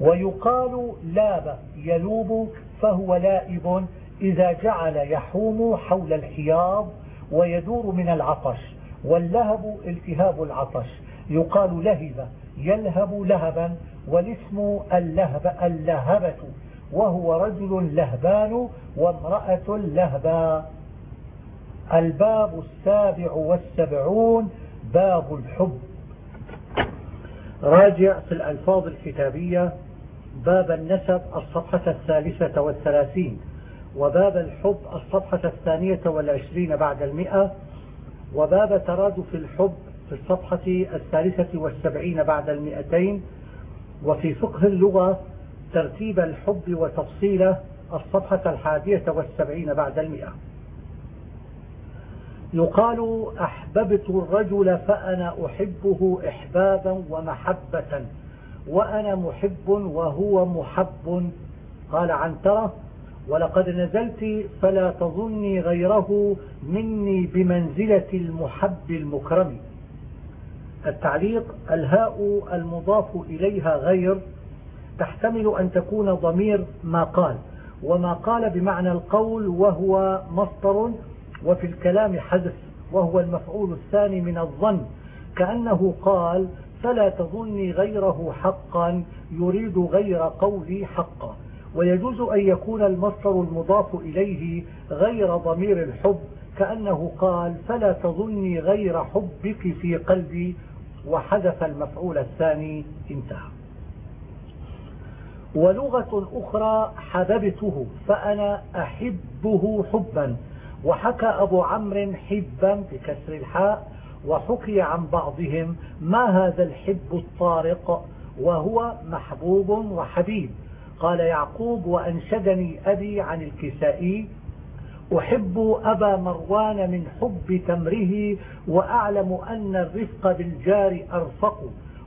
ويقال لاب يلوب فهو لائب إذا جعل يحوم حول الحياض ويدور من العطش. واللهب التهاب العطش. يقال لهب يلهب لهبا والاسم اللهب اللهبة وهو رجل لهبان وامرأة لهبا الباب السابع والسبعون باب الحب. راجع في الألفاظ الكتابية باب النسب الصفحة الثالثة والثلاثين وباب الحب الصفحة الثانية والعشرين بعد المئة وباب ترادف الحب في الصفحة الثالثة والسبعين بعد المئتين وفي فقه اللغة ترتيب الحب وتفصيله الصفحة الحادية والسبعين بعد المئة. يقال أحببت الرجل فأنا أحبه إحبابا ومحبة وأنا محب وهو محب. قال عنترة ولقد نزلت فلا تظني غيره مني بمنزلة المحب المكرم. التعليق الهاء المضاف إليها غير تحتمل أن تكون ضمير ما قال وما قال بمعنى القول وهو مصدر وفي الكلام حذف وهو المفعول الثاني من الظن. كأنه قال فلا تظني غيره حقا يريد غير قولي حقا. ويجوز أن يكون المصدر المضاف إليه غير ضمير الحب كأنه قال فلا تظني غير حبك في قلبي. وحذف المفعول الثاني انتهى. ولغة أخرى حببته فأنا أحبه حبا. وحكى أبو عمرو حبا بكسر الحاء وحكي عن بعضهم ما هذا الحب الطارق وهو محبوب وحبيب. قال يعقوب وأنشدني أبي عن الكسائي أحب أبا مروان من حب تمره وأعلم أن الرفق بالجار أرفق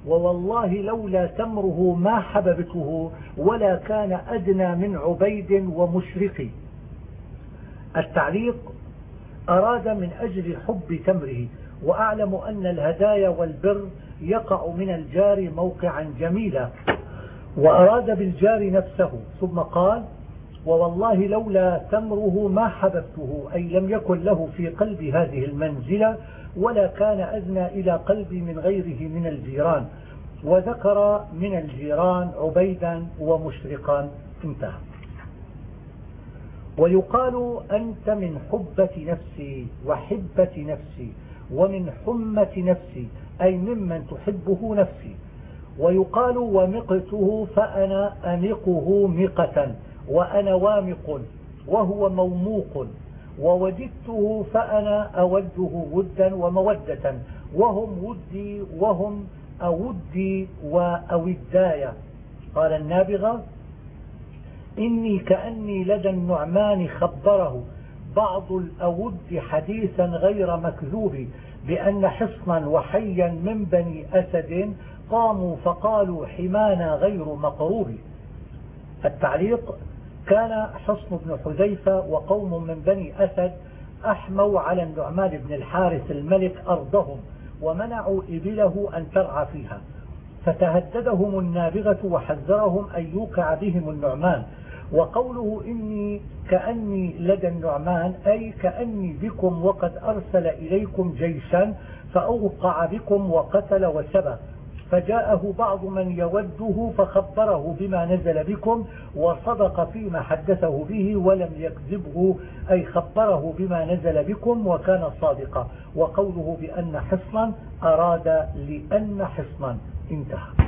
ووالله لولا تمره ما حببته ولا كان أدنى من عبيد ومشرق. التعليق أراد من أجل حب تمره وأعلم أن الهدايا والبر يقع من الجار موقعا جميلا وأراد بالجار نفسه. ثم قال ووالله لولا تمره ما حببته أي لم يكن له في قلب هذه المنزلة ولا كان أدنى إلى قلبي من غيره من الجيران. وذكر من الجيران عبيدا ومشرقا. انتهى. ويقال أنت من حبة نفسي وحبة نفسي ومن حمة نفسي أي ممن تحبه نفسي. ويقال ومقته فأنا أمقه مقة وأنا وامق وهو موموق ووددته فأنا أوده ودا ومودة وهم ودي وهم أودي وأودايا. قال النابغة إني كأني لدى النعمان خبره. بعض الأود حديثا غير مكذوب بأن حصنا وحيا من بني أسد قاموا فقالوا حمانا غير مقروب. التعليق كان حصن بن حذيفة وقوم من بني أسد أحموا على النعمان بن الحارث الملك أرضهم ومنعوا إبله أن ترعى فيها. فتهددهم النابغة وحذرهم أن يوقع بهم النعمان. وقوله إني كأني لدى النعمان أي كأني بكم وقد أرسل إليكم جيشا فأوقع بكم وقتل وسبى فجاءه بعض من يوده فخبره بما نزل بكم وصدق فيما حدثه به ولم يكذبه أي خبره بما نزل بكم وكان صادقا. وقوله بأن حصنا أراد لأن حصنا. انتهى.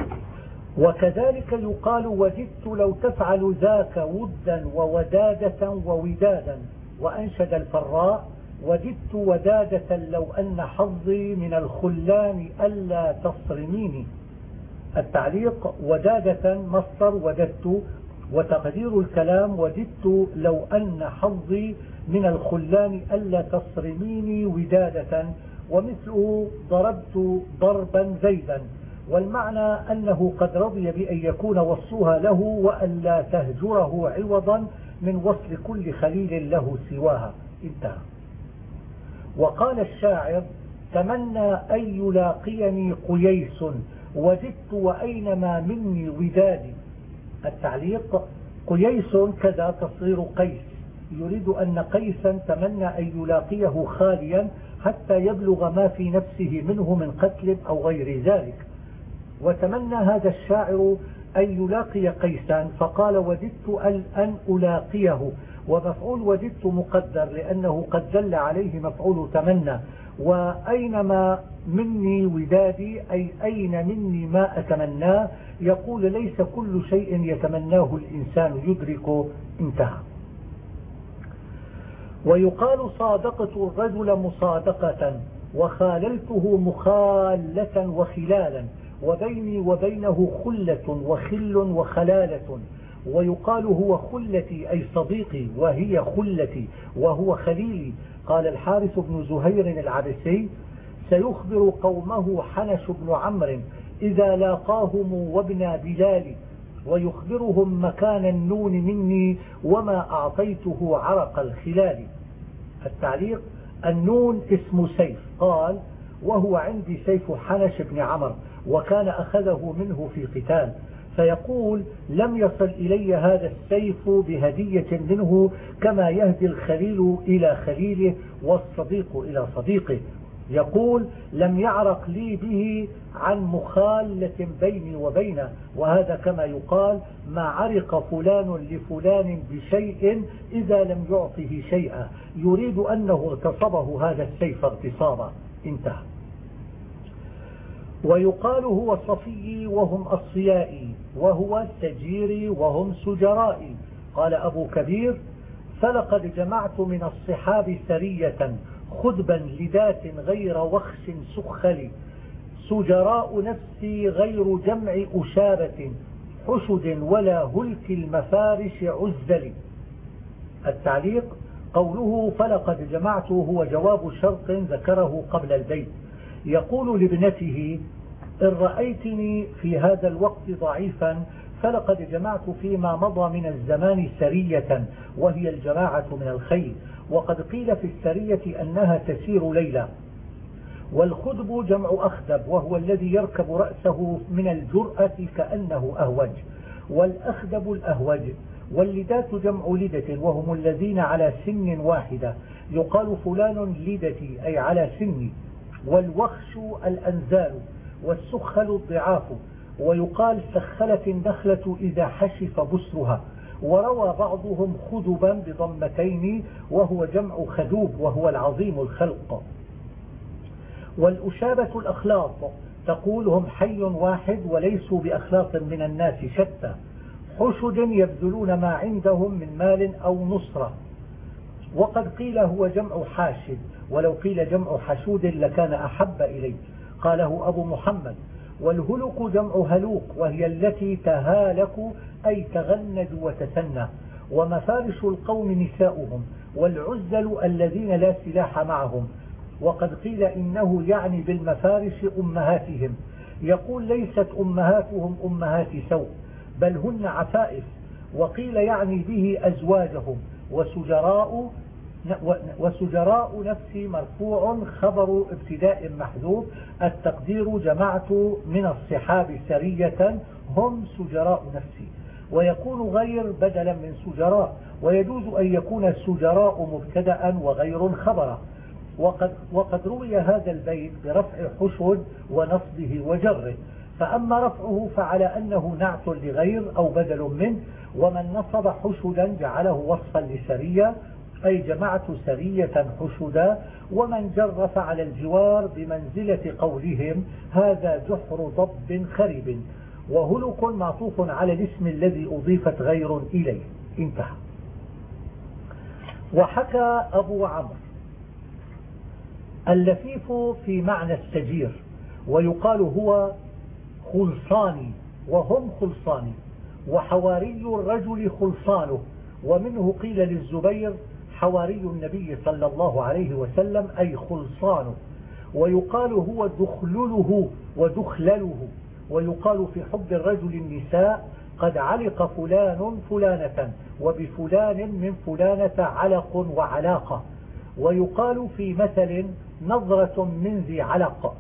وكذلك يقال وددت لو تفعل ذاك ودا وودادة وودادا وأنشد الفراء وددت ودادة لو أن حظي من الخلان ألا تصرميني. التعليق ودادة مصدر وددت وتقدير الكلام وددت لو أن حظي من الخلان ألا تصرميني ودادة ومثله ضربت ضربا زيدا. والمعنى أنه قد رضي بأن يكون وصوها له وأن لا تهجره عوضا من وصل كل خليل له سواها. انتهى. وقال الشاعر تمنى أن يلاقيني قييس وددت وأينما مني ودادي التعليق قييس كذا تصغير قيس. يريد أن قيسا تمنى أن يلاقيه خاليا حتى يبلغ ما في نفسه منه من قتل أو غير ذلك. وتمنى هذا الشاعر أن يلاقي قيسا فقال وددت أن ألاقيه. ومفعول وددت مقدر لأنه قد دل عليه مفعول تمنى وأينما مني ودادي أي أين مني ما أتمناه يقول ليس كل شيء يتمناه الإنسان يدرك انتهى ويقال صادقت الرجل مصادقة وخاللته مخالة وخلالا وبيني وبينه خلة وخل وخلالة ويقال هو خلتي أي صديقي وهي خلتي وهو خليلي. قال الحارث بن زهير العبسي سيخبر قومه حنش بن عمرو إذا لاقاهم وابن بلال ويخبرهم مكان النون مني وما أعطيته عرق الخلال. التعليق النون اسم سيف قال وهو عندي سيف حنش بن عمرو. وكان أخذه منه في قتال. فيقول لم يصل إلي هذا السيف بهدية منه كما يهدي الخليل إلى خليله والصديق إلى صديقه. يقول لم يعرق لي به عن مخالة بيني وبينه. وهذا كما يقال ما عرق فلان لفلان بشيء إذا لم يعطه شيئا. يريد أنه اغتصبه هذا السيف اغتصابا. انتهى. ويقال هو صفي وهم أصفيائي وهو سجيري وهم سجرائي قال أبو كبير فلقد جمعت من الصحاب سرية خدبا لذات غير وخس سخل. سجراء نفسي غير جمع أشابة حشد ولا هلك المفارش عزل. التعليق قوله فلقد جمعت هو جواب شرط ذكره قبل البيت. يقول لابنته إن رأيتني في هذا الوقت ضعيفا فلقد جمعت فيما مضى من الزمان سرية وهي الجماعة من الخير وقد قيل في السرية أنها تسير ليلا والخدب جمع أخدب وهو الذي يركب رأسه من الجرأة كأنه أهوج والأخدب الأهوج واللدات جمع لدة وهم الذين على سن واحدة يقال فلان لدتي أي على سني والوخش الأنزال والسخل الضعاف. ويقال سخلت النخلة إذا حشف بسرها. وروى بعضهم خدبا بضمتين وهو جمع خدوب وهو العظيم الخلق. والأشابة الأخلاق تقول هم حي واحد وليسوا بأخلاق من الناس شتى. حشد يبذلون ما عندهم من مال أو نصرة. وقد قيل هو جمع حاشد ولو قيل جمع حشود لكان أحب إليه. قاله أبو محمد والهلك جمع هلوك وهي التي تهالك أي تغند وتسنى ومفارش القوم نساؤهم والعزل الذين لا سلاح معهم. وقد قيل إنه يعني بالمفارش أمهاتهم. يقول ليست أمهاتهم أمهات سوء بل هن عفائف. وقيل يعني به أزواجهم. وسجراء وسجراء نفسي مرفوع خبر ابتداء محذوف. التقدير جمعت من الصحاب سرية هم سجراء نفسي ويكون غير بدلا من سجراء ويجوز أن يكون السجراء مبتدأ وغير خبرا وقد, وقد روي هذا البيت برفع حشد ونصبه وجره. فأما رفعه فعلى أنه نعت لغير أو بدل منه ومن نصب حشدا جعله وصفا لسرية أي جمعت سرية حشدا ومن جر فعلى الجوار بمنزلة قولهم هذا جحر ضب خرب وهلك معطوف على الاسم الذي أضيفت غير إليه. انتهى. وحكى أبو عمرو اللفيف في معنى السجير ويقال هو خلصاني وهم خلصاني وحواري الرجل خلصانه. ومنه قيل للزبير حواري النبي صلى الله عليه وسلم أي خلصانه. ويقال هو دخلله ودخلله. ويقال في حب الرجل النساء قد علق فلان فلانة وبفلان من فلانة علق وعلاقة. ويقال في مثل نظرة من ذي علق.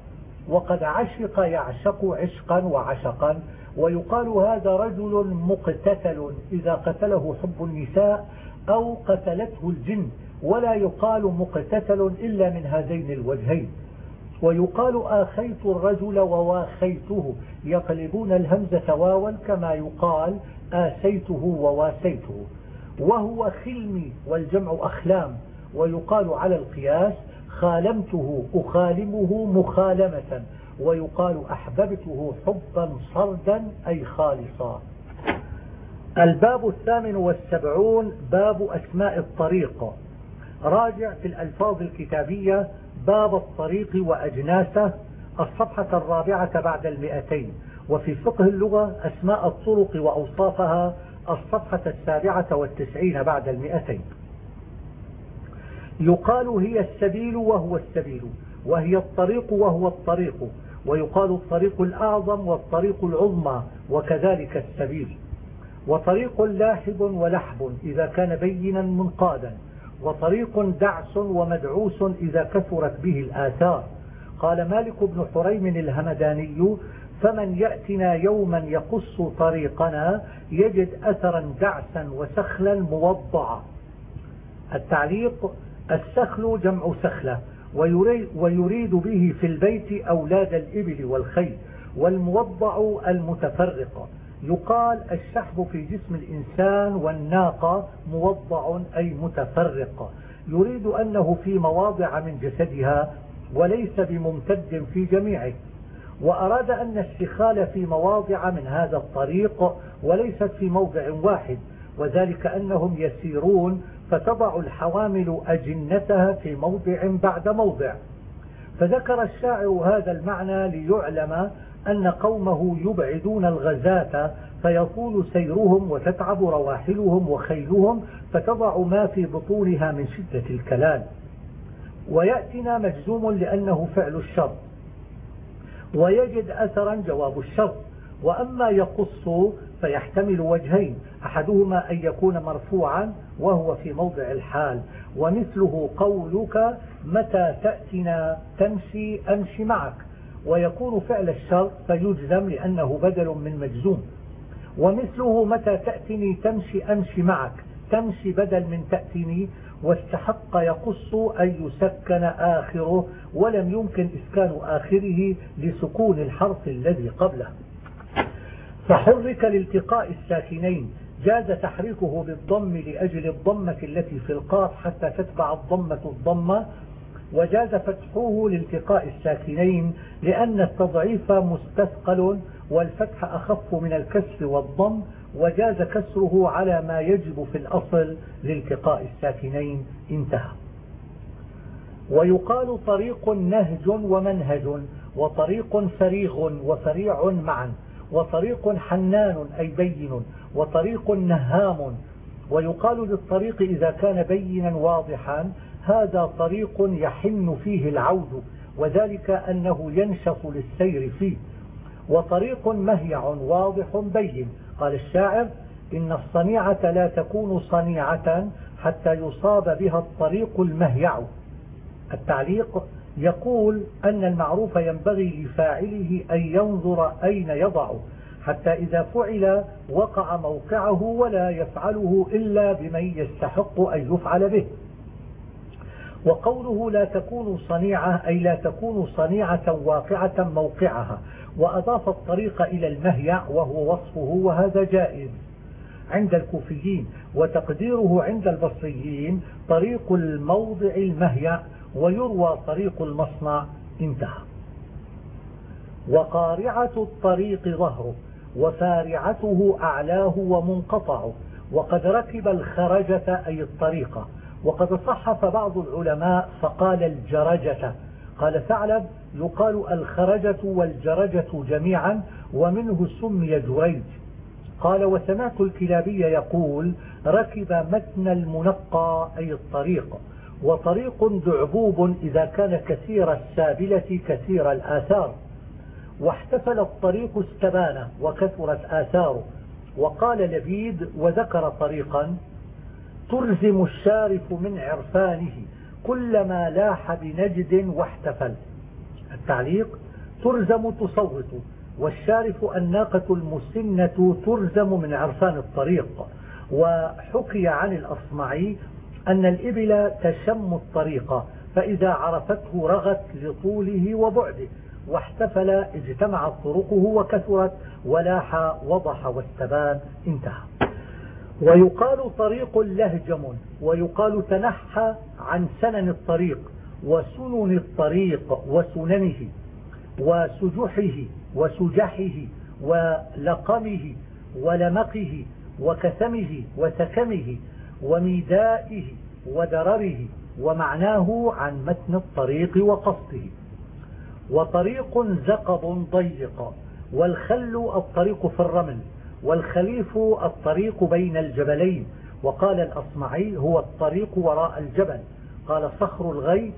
وقد عشق يعشق عشقا وعشقا ويقال هذا رجل مقتتل إذا قتله حب النساء أو قتلته الجن ولا يقال مقتتل إلا من هذين الوجهين. ويقال آخيت الرجل وواخيته يقلبون الهمزة واوا كما يقال آسيته وواسيته. وهو خلمي والجمع أخلام ويقال على القياس خالمته أخالمه مخالمة ويقال أحببته حبا صردا أي خالصا. الباب الثامن والسبعون باب أسماء الطريق. راجع في الألفاظ الكتابية باب الطريق وأجناسه الصفحة الرابعة بعد المئتين. وفي فقه اللغة أسماء الطرق وأوصافها الصفحة السابعة والتسعين بعد المئتين. يقال هي السبيل وهو السبيل وهي الطريق وهو الطريق ويقال الطريق الأعظم والطريق العظمى وكذلك السبيل. وطريق لاحب ولحب إذا كان بينا منقادا وطريق دعس ومدعوس إذا كثرت به الآثار. قال مالك بن حريم الهمداني فمن يأتنا يوما يقص طريقنا يجد أثرا دعسا وسخلا موضعا. التعليق السخل جمع سخلة ويريد به في البيت أولاد الإبل والخيل والموضع المتفرق. يقال الشحب في جسم الإنسان والناقة موضع أي متفرق. يريد أنه في مواضع من جسدها وليس بممتد في جميعه. وأراد أن السخال في مواضع من هذا الطريق وليست في موضع واحد. وذلك أنهم يسيرون فتضع الحوامل أجنتها في موضع بعد موضع. فذكر الشاعر هذا المعنى ليعلم أن قومه يبعدون الغزاة فيطول سيرهم وتتعب رواحلهم وخيلهم فتضع ما في بطونها من شدة الكلال. ويأتنا مجزوم لأنه فعل الشر. ويجد أثرا جواب الشر. وأما يقص فيحتمل وجهين أحدهما أن يكون مرفوعا وهو في موضع الحال ومثله قولك متى تأتنا تمشي أمشي معك ويكون فعل الشر فيجزم لأنه بدل من مجزوم ومثله متى تأتني تمشي أمشي معك تمشي بدل من تأتني واستحق يقص أن يسكن آخره ولم يمكن إسكان آخره لسكون الحرف الذي قبله. فحرك لالتقاء الساكنين. جاز تحريكه بالضم لأجل الضمة التي في القاف حتى تتبع الضمة الضمة وجاز فتحه لالتقاء الساكنين لأن التضعيف مستثقل والفتح أخف من الكسر والضم وجاز كسره على ما يجب في الأصل لالتقاء الساكنين. انتهى. ويقال طريق نهج ومنهج وطريق فريغ وفريع معا. وطريق حنان أي بين وطريق نهام. ويقال للطريق إذا كان بينا واضحا هذا طريق يحن فيه العود وذلك أنه ينشط للسير فيه. وطريق مهيع واضح بين. قال الشاعر إن الصنيعة لا تكون صنيعة حتى يصاب بها الطريق المهيع. التعليق يقول أن المعروف ينبغي لفاعله أن ينظر أين يضع حتى إذا فعل وقع موقعه ولا يفعله إلا بمن يستحق أن يفعل به. وقوله لا تكون صنيعة أي لا تكون صنيعة واقعة موقعها وأضاف الطريق إلى المهيع وهو وصفه وهذا جائز. عند الكوفيين وتقديره عند البصريين طريق الموضع المهيع ويروى طريق المصنع انتهى. وقارعة الطريق ظهره وفارعته أعلاه ومنقطعه وقد ركب الخرجة أي الطريقة وقد صحف بعض العلماء فقال الجرجة قال ثعلب يقال الخرجة والجرجة جميعا ومنه سمي جريج. قال وسمعت الكلابي يقول ركب متن المنقى أي الطريق. وطريق دعبوب إذا كان كثير السابلة كثير الآثار. واحتفل الطريق استبان وكثرت آثاره. وقال لبيد وذكر طريقا ترزم الشارف من عرفانه كلما لاح بنجد واحتفل. التعليق ترزم تصوت والشارف الناقة المسنة ترزم من عرفان الطريق. وحكي عن الأصمعي أن الإبل تشم الطريق فإذا عرفته رغت لطوله وبعده واحتفل اجتمعت طرقه وكثرت ولاح وضح واستبان انتهى. ويقال طريق لهجم ويقال تنحى عن سنن الطريق وسنن الطريق وسننه وسجحه وسجحه ولقمه ولمقه وكثمه وسكمه وميدائه ودرره ومعناه عن متن الطريق وقصده. وطريق زقب ضيق والخل الطريق في الرمل والخليف الطريق بين الجبلين. وقال الأصمعي هو الطريق وراء الجبل. قال صخر الغي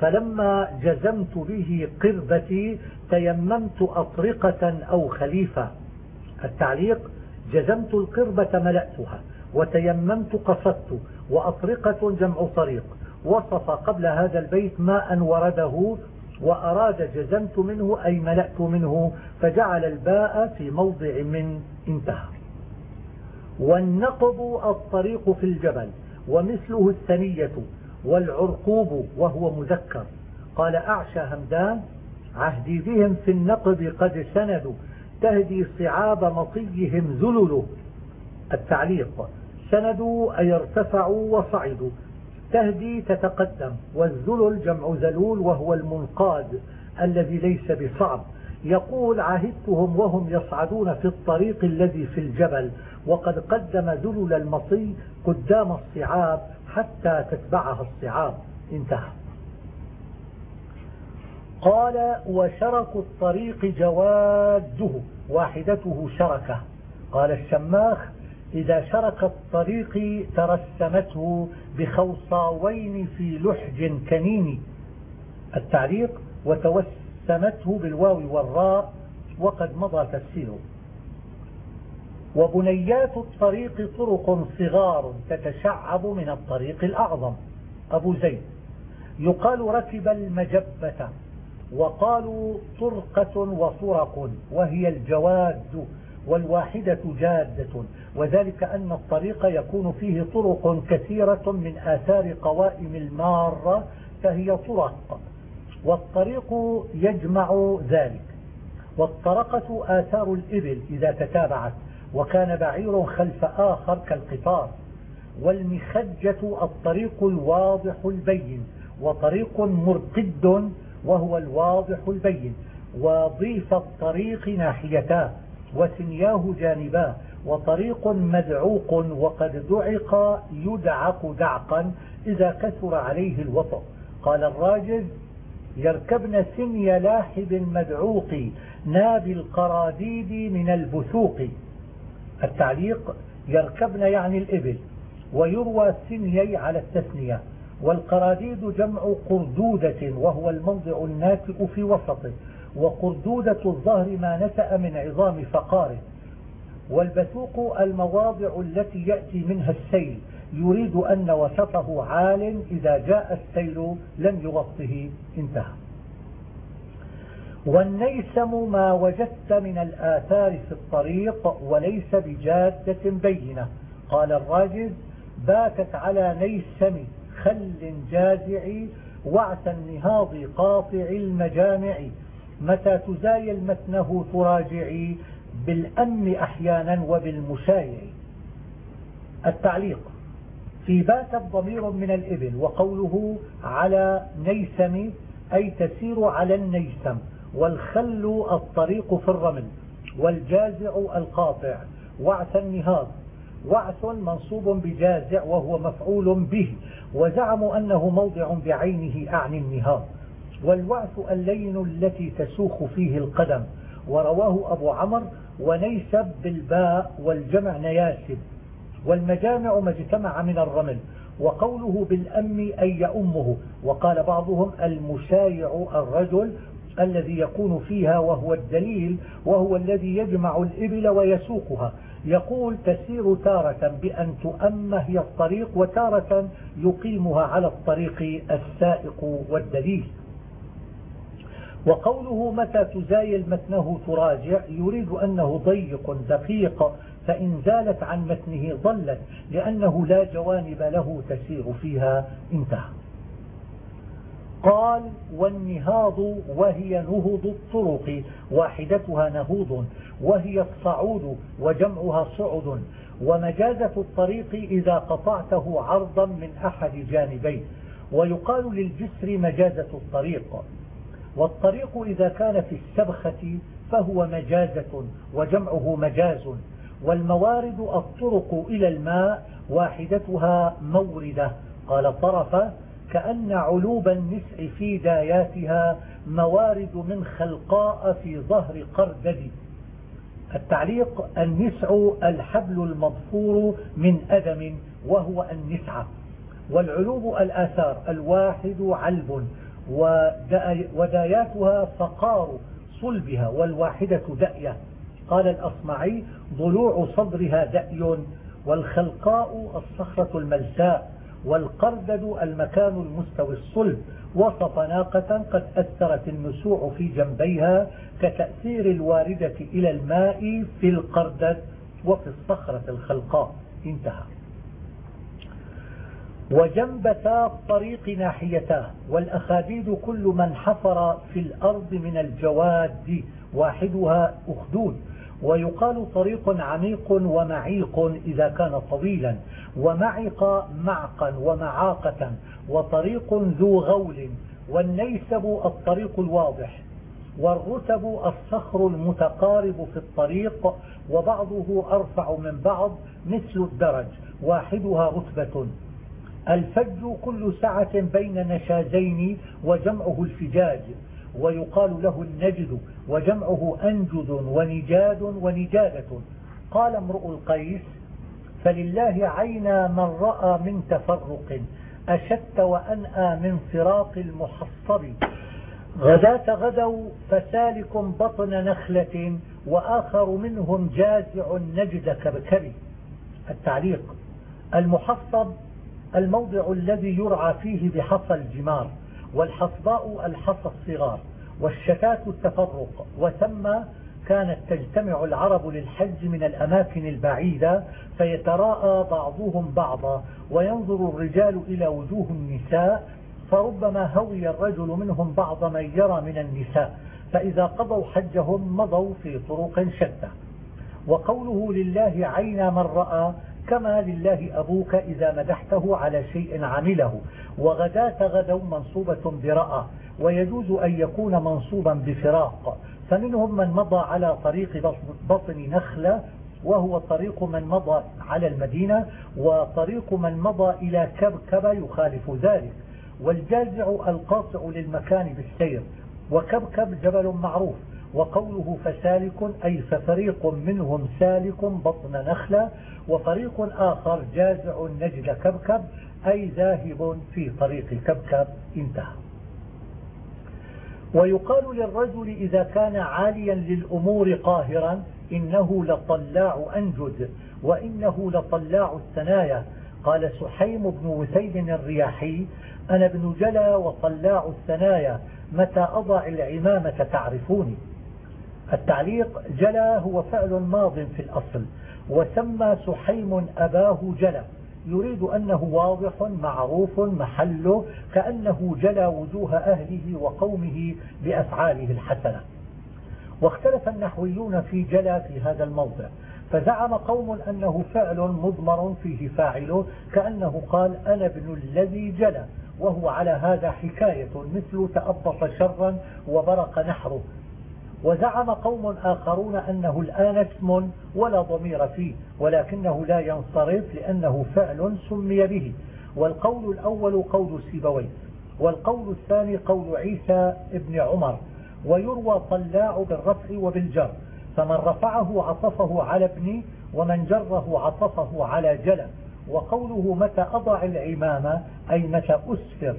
فلما جزمت به قربتي تيممت أطرقة أو خليفة. التعليق جزمت القربة ملأتها. وتيممت قصدت وأطرقة جمع طريق وصف قبل هذا البيت ماء ورده وأراد جزمت منه أي ملأت منه فجعل الباء في موضع من انتهى. والنقب الطريق في الجبل ومثله الثنية والعرقوب وهو مذكر. قال أعشى همدان عهدي بهم في النقب قد سندوا تهدي صعاب مطيهم ذلل التعليق سندوا أي ارتفعوا وصعدوا. تهدي تتقدم. والذلل جمع ذلول وهو المنقاد الذي ليس بصعب. يقول عهدتهم وهم يصعدون في الطريق الذي في الجبل. وقد قدم ذلل المطي قدام الصعاب حتى تتبعها الصعاب. انتهى. قال وشرك الطريق جواده واحدته شركة. قال الشماخ إذا شرك الطريق ترسمته بخوصاوين في لحج كنين. التعليق وتوسمته بالواو والراء وقد مضى تفسيره. وبنيات الطريق طرق صغار تتشعب من الطريق الأعظم. أبو زيد. يقال ركب المجبة وقالوا طرقة وطرق وهي الجواد والواحدة جادة وذلك أن الطريق يكون فيه طرق كثيرة من آثار قوائم المارة فهي طرق والطريق يجمع ذلك. والطرقة آثار الإبل إذا تتابعت وكان بعير خلف آخر كالقطار. والمخجة الطريق الواضح البين وطريق مرقد وهو الواضح البين. وضيف الطريق ناحيتاه وثنياه جانباه وطريق مدعوق وقد دعق يدعق دعقا إذا كثر عليه الوطأ قال الراجز يركبن ثني لاحب المدعوق ناب القراديد من البثوق. التعليق يركبن يعني الإبل ويروى ثنيي على التثنية. والقراديد جمع قردودة وهو الموضع الناتئ في وسطه. وقردودة الظهر ما نتأ من عظام فقاره. والبثوق المواضع التي يأتي منها السيل. يريد أن وسطه عال إذا جاء السيل لم يغطه انتهى. والنيسم ما وجدت من الآثار في الطريق وليس بجادة بينة. قال الراجز باتت على نيسم خل جازع وعث النهاض قاطع المجامع. متى تزايل متنه تراجعي بالأم أحيانا وبالمشايع. التعليق في بات الضمير من الإبل وقوله على نيسم أي تسير على النيسم والخل الطريق في الرمل والجازع القاطع وعث النهاض. وعث منصوب بجازع وهو مفعول به وزعموا أنه موضع بعينه أعني النهاض. والوعث اللين التي تسوخ فيه القدم. ورواه أبو عمر ونيسب بالباء والجمع نياسب. والمجامع ما اجتمع من الرمل. وقوله بالأم أي يأمه. وقال بعضهم المشايع الرجل الذي يكون فيها وهو الدليل. وهو الذي يجمع الإبل ويسوقها. يقول تسير تارة بأن تؤم هي الطريق. وتارة يقيمها على الطريق السائق والدليل. وقوله متى تزايل متنه تراجع يريد أنه ضيق دقيق فإن زالت عن متنه ضلت لأنه لا جوانب له تسير فيها انتهى. قال والنهاض وهي نهض الطرق واحدتها نهوض وهي الصعود وجمعها صعد ومجازة الطريق إذا قطعته عرضا من أحد جانبيه ويقال للجسر مجازة الطريق. والطريق إذا كان في السبخة فهو مجازة وجمعه مجاز والموارد الطرق إلى الماء واحدتها موردة. قال طرفة كأن علوب النسع في داياتها موارد من خلقاء في ظهر قردد. التعليق النسع الحبل المضفور من أدم وهو النسعة والعلوب الآثار الواحد علب وداياتها فقار صلبها والواحدة دأية. قال الأصمعي ضلوع صدرها دأي والخلقاء الصخرة الملساء والقردد المكان المستوي الصلب. وصف ناقة قد أثرت النسوع في جنبيها كتأثير الواردة إلى الماء في القردد وفي الصخرة الخلقاء. انتهى. وجنبتا الطريق ناحيتاه والأخاديد كل من حفر في الأرض من الجواد واحدها أخدود. ويقال طريق عميق ومعيق إذا كان طويلا ومعق معقا ومعاقة وطريق ذو غول والنيسب الطريق الواضح والرتب الصخر المتقارب في الطريق وبعضه أرفع من بعض مثل الدرج واحدها رتبة. الفج كل سعة بين نشازين وجمعه الفجاج ويقال له النجد وجمعه أنجد ونجاد ونجادة. قال امرؤ القيس فلله عينا من رأى من تفرق أشت وأنأى من فراق المحصب. غداة غدوا فسالك بطن نخلة وآخر منهم جازع نجد كبكري التعليق المحصب الموضع الذي يرعى فيه بحصى الجمار والحصباء الحصى الصغار والشتات التفرق وثم كانت تجتمع العرب للحج من الأماكن البعيدة فيتراءى بعضهم بعضا وينظر الرجال إلى وجوه النساء فربما هوي الرجل منهم بعض من يرى من النساء فإذا قضوا حجهم مضوا في طرق شتى. وقوله لله عين من رأى كما لله أبوك إذا مدحته على شيء عمله. وغداة غدوا منصوبة برأى ويجوز أن يكون منصوبا بفراق. فمنهم من مضى على طريق بطن نخلة وهو طريق من مضى على المدينة وطريق من مضى إلى كبكب يخالف ذلك. والجازع القاطع للمكان بالسير. وكبكب جبل معروف. وقوله فسالك أي ففريق منهم سالك بطن نخلة وفريق آخر جازع نجد كبكب أي ذاهب في طريق كبكب انتهى. ويقال للرجل إذا كان عاليا للأمور قاهرا إنه لطلاع أنجد وإنه لطلاع الثنايا. قال سحيم بن وسيد الرياحي أنا ابن جلا وطلاع الثنايا متى أضع العمامة تعرفوني؟ التعليق جلا هو فعل ماض في الأصل وسمى سحيم أباه جلا يريد أنه واضح معروف محله كأنه جلى وجوه أهله وقومه بأفعاله الحسنة. واختلف النحويون في جلا في هذا الموضع فزعم قوم أنه فعل مضمر فيه فاعله كأنه قال أنا ابن الذي جلى وهو على هذا حكاية مثل تأبط شرا وبرق نحره. وزعم قوم آخرون أنه الآن اسم ولا ضمير فيه ولكنه لا ينصرف لأنه فعل سمي به. والقول الأول قول سيبوي والقول الثاني قول عيسى ابن عمر ويروى طلاع بالرفع وبالجر فمن رفعه عطفه على ابن ومن جره عطفه على جل. وقوله متى أضع العمامة أي متى أسفر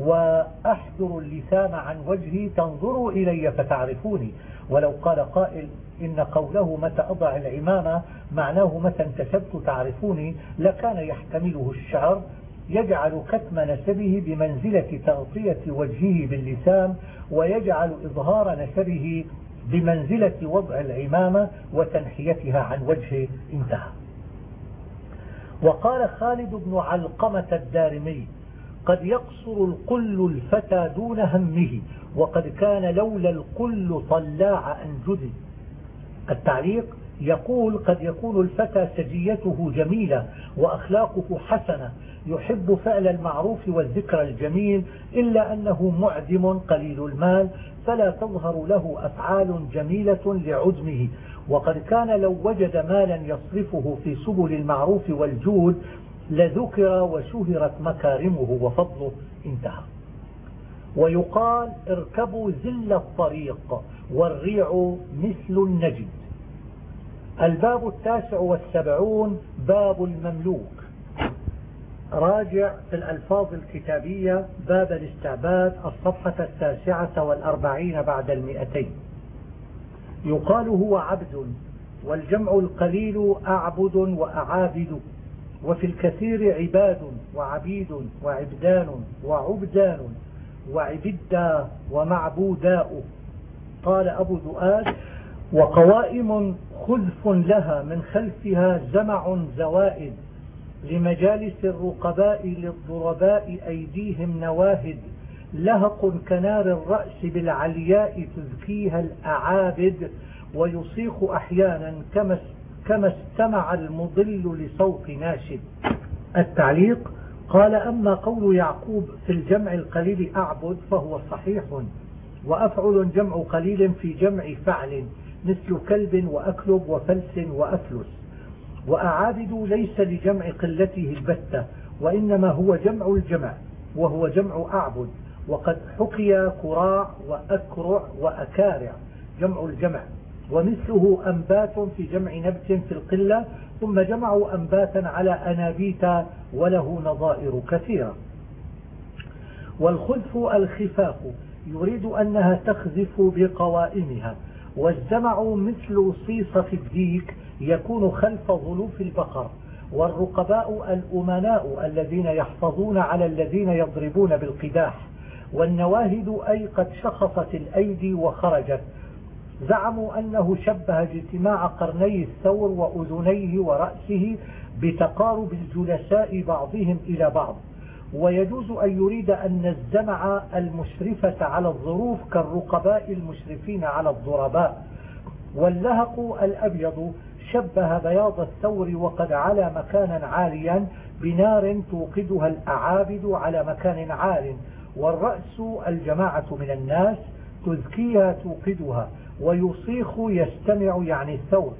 وأحذر اللسان عن وجهي تنظروا إلي فتعرفوني. ولو قال قائل إن قوله متى أضع العمامة معناه متى انتسبت تعرفوني. لكان يحتمله الشعر يجعل كتم نسبه بمنزلة تغطية وجهه باللسان ويجعل إظهار نسبه بمنزلة وضع العمامة وتنحيتها عن وجهه انتهى. وقال خالد بن علقمة الدارمي قد يقصر القل الفتى دون همه وقد كان لولا القل طلاع أنجد التعليق يقول قد يكون الفتى سجيته جميلة وأخلاقه حسنة يحب فعل المعروف والذكر الجميل إلا أنه معدم قليل المال فلا تظهر له أفعال جميلة لعدمه. وقد كان لو وجد مالا يصرفه في سبل المعروف والجود لذكر وشهرت مكارمه وفضله انتهى. ويقال اركبوا زل الطريق والريع مثل النجد. الباب التاسع والسبعون باب المملوك. راجع في الألفاظ الكتابية باب الاستعباد الصفحة التاسعة والأربعين بعد المئتين. يقال هو عبد والجمع القليل أعبد وأعابد. وفي الكثير عباد وعبيد وعبدان وعبدان وعبدا ومعبوداء. قال أبو ذؤاد وقوائم خذف لها من خلفها زمع زوائد لمجالس الرقباء للضرباء أيديهم نواهد. لهق كنار الرأس بالعلياء تزكيها الأعابد. ويصيخ أحيانا كما كما استمع المضل لصوت ناشد. التعليق قال أما قول يعقوب في الجمع القليل أعبد فهو صحيح وأفعل جمع قليل في جمع فعل مثل كلب وأكلب وفلس وأفلس. وأعابد ليس لجمع قلته البتة وإنما هو جمع الجمع وهو جمع أعبد. وقد حكي كراع وأكرع وأكارع جمع الجمع. ومثله أنبات في جمع نبت في القلة ثم جمعوا أنباتا على أنابيت وله نظائر كثيرة. والخذف الخفاف يريد أنها تخذف بقوائمها والزمع مثل صيصة الديك يكون خلف ظلوف البقر والرقباء الأمناء الذين يحفظون على الذين يضربون بالقداح والنواهد أي قد شخصت الأيدي وخرجت زعموا أنه شبه اجتماع قرني الثور وأذنيه ورأسه بتقارب الجلساء بعضهم إلى بعض. ويجوز أن يريد أن الزمع المشرفة على الظروف كالرقباء المشرفين على الضرباء. واللهق الأبيض شبه بياض الثور وقد على مكانا عاليا بنار توقدها الأعابد على مكان عال. والرأس الجماعة من الناس تزكيها توقدها. ويصيخ يستمع يعني الثور.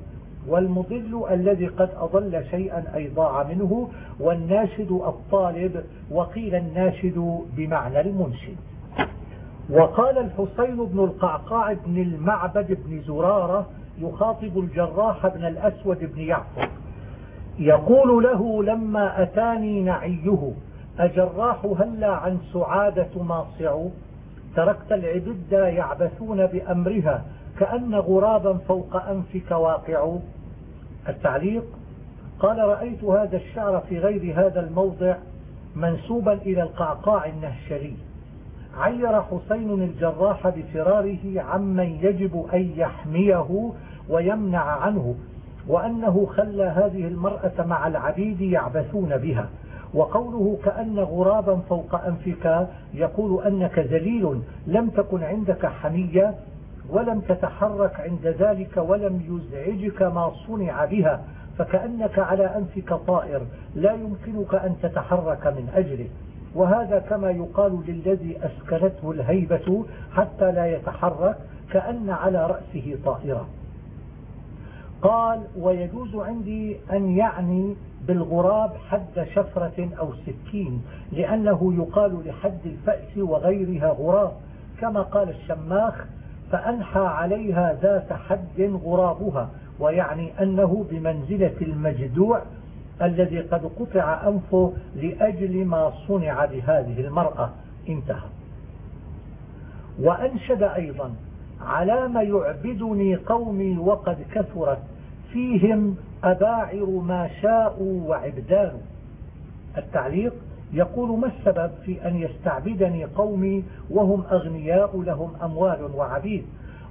والمضل الذي قد أضل شيئا أي ضاع منه والناشد الطالب وقيل الناشد بمعنى المنشد. وقال الحسين بن القعقاع بن المعبد بن زرارة يخاطب الجراح بن الأسود بن يعفر يقول له لما أتاني نعيه أجراح هلا عن سعادة ماصع تركت العبد يعبثون بأمرها كأن غرابا فوق أنفك واقع التعليق. قال رأيت هذا الشعر في غير هذا الموضع منسوبا إلى القعقاع النهشري. عير حسين الجراح بفراره عمن يجب أن يحميه ويمنع عنه وأنه خلى هذه المرأة مع العبيد يعبثون بها. وقوله كأن غرابا فوق أنفك يقول أنك ذليل لم تكن عندك حمية ولم تتحرك عند ذلك ولم يزعجك ما صنع بها فكأنك على أنفك طائر لا يمكنك أن تتحرك من أجله. وهذا كما يقال للذي أسكنته الهيبة حتى لا يتحرك كأن على رأسه طائرة. قال ويجوز عندي أن يعني بالغراب حد شفرة أو سكين لأنه يقال لحد الفأس وغيرها غراب كما قال الشماخ فأنحى عليها ذات حد غرابها ويعني أنه بمنزلة المجدوع الذي قد قطع أنفه لأجل ما صنع بهذه المرأة. انتهى. وأنشد أيضا على ما يعبدني قومي وقد كثرت فيهم أباعر ما شاءوا وعبدان. التعليق يقول ما السبب في أن يستعبدني قومي وهم أغنياء لهم أموال وعبيد؟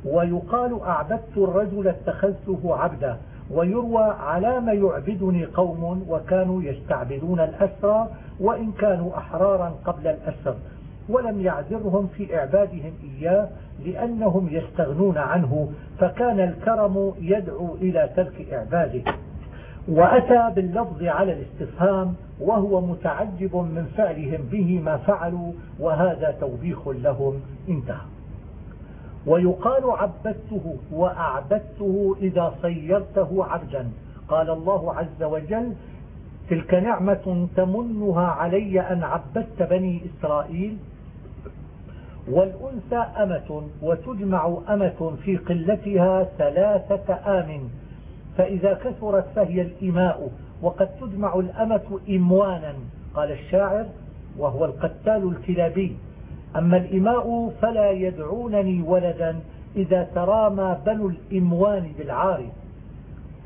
ويقال أعبدت الرجل اتخذته عبدا ويروى على ما يعبدني قوم وكانوا يستعبدون الأسرى وإن كانوا أحرارا قبل الأسر ولم يعذرهم في إعبادهم إياه لأنهم يستغنون عنه فكان الكرم يدعو إلى ترك إعباده. وأتى باللفظ على الاستفهام وهو متعجب من فعلهم به ما فعلوا وهذا توبيخ لهم. انتهى. ويقال عبدته وأعبدته إذا صيرته عبدا. قال الله عز وجل تلك نعمة تمنها علي أن عبدت بني إسرائيل والأنثى أمة وتجمع أمة في قلتها ثلاثة آم فإذا كثرت فهي الإماء وقد تجمع الأمة إموانا قال الشاعر وهو القتال الكلابي. أما الإماء فلا يدعونني ولدا إذا ترامى بنو الإموان بالعار.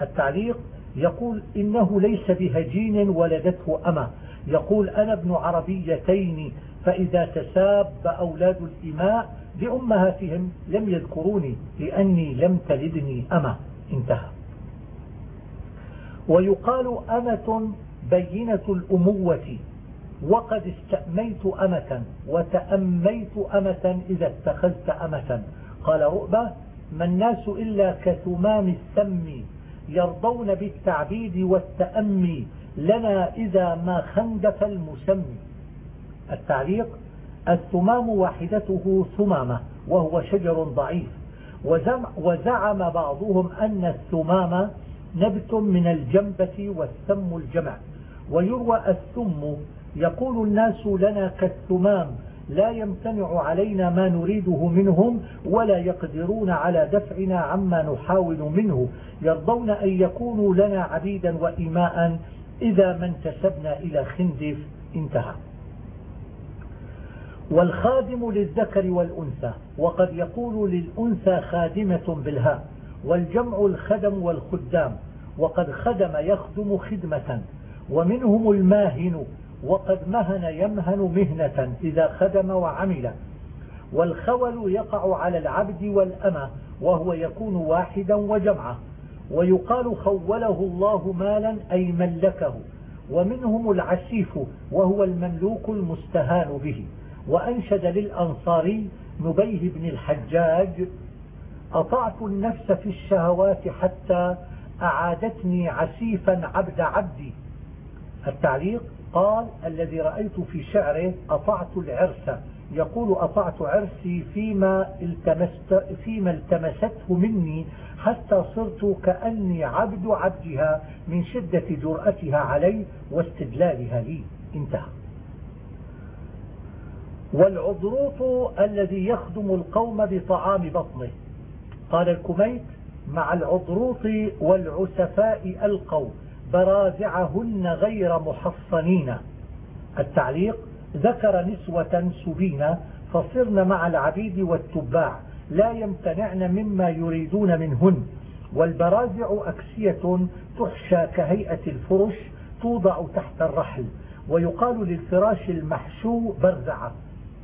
التعليق يقول إنه ليس بهجين ولدته أمة. يقول أنا ابن عربيتين فإذا تساب أولاد الإماء بأمهاتهم لم يذكروني لأني لم تلدني أمة. انتهى. ويقال أمة بينة الأموة وقد استأميت أمة وتأميت أمة إذا اتخذت أمة. قال رؤبة ما الناس إلا كثمام السم يرضون بالتعبيد والتأمي لنا إذا ما خندف المسمي التعليق الثمام واحدته ثمامة وهو شجر ضعيف. وزعم بعضهم أن الثمام نبت من الجنبة والسم الجمع. ويروى الثم يقول الناس لنا كالثمام لا يمتنع علينا ما نريده منهم ولا يقدرون على دفعنا عما نحاول منه. يرضون أن يكونوا لنا عبيدا وإماء إذا ما انتسبنا إلى خندف انتهى. والخادم للذكر والأنثى وقد يقول للأنثى خادمة بالهاء. والجمع الخدم والخدام وقد خدم يخدم خدمة ومنهم الماهن وقد مهن يمهن مهنة إذا خدم وعمل. والخول يقع على العبد والأمة وهو يكون واحدا وجمعة. ويقال خوله الله مالا أي ملكه. ومنهم العسيف وهو المملوك المستهان به. وأنشد للأنصاري نبيه بن الحجاج أطعت النفس في الشهوات حتى أعادتني عسيفا عبد عبدي. التعليق قال الذي رأيت في شعره أطعت العرس. يقول أطعت عرسي فيما, التمست فيما التمسته مني حتى صرت كأني عبد عبدها من شدة جرأتها علي واستدلالها لي. انتهى. والعضروط الذي يخدم القوم بطعام بطنه. قال الكميت مع العضروط والعسفاء ألقوا برازعهن غير محصنين. التعليق ذكر نسوة سبين فصرن مع العبيد والتباع لا يمتنعن مما يريدون منهن والبرازع أكسية تحشى كهيئة الفرش توضع تحت الرحل ويقال للفراش المحشو برزعة.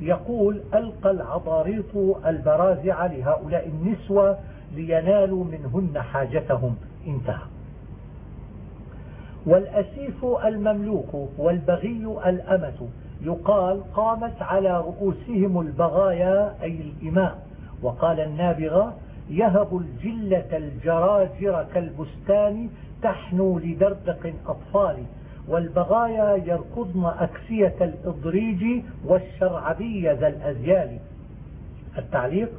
يقول ألقى العضاريط البرازع لهؤلاء النسوة لينالوا منهن حاجتهم. انتهى. والأسيف المملوك والبغي الأمة يقال قامت على رؤوسهم البغايا أي الإماء. وقال النابغة يهب الجلة الجراجر كالبستان تحنو لدردق أطفال والبغايا يركضن أكسية الإضريج والشرعبي ذا الأزيال. التعليق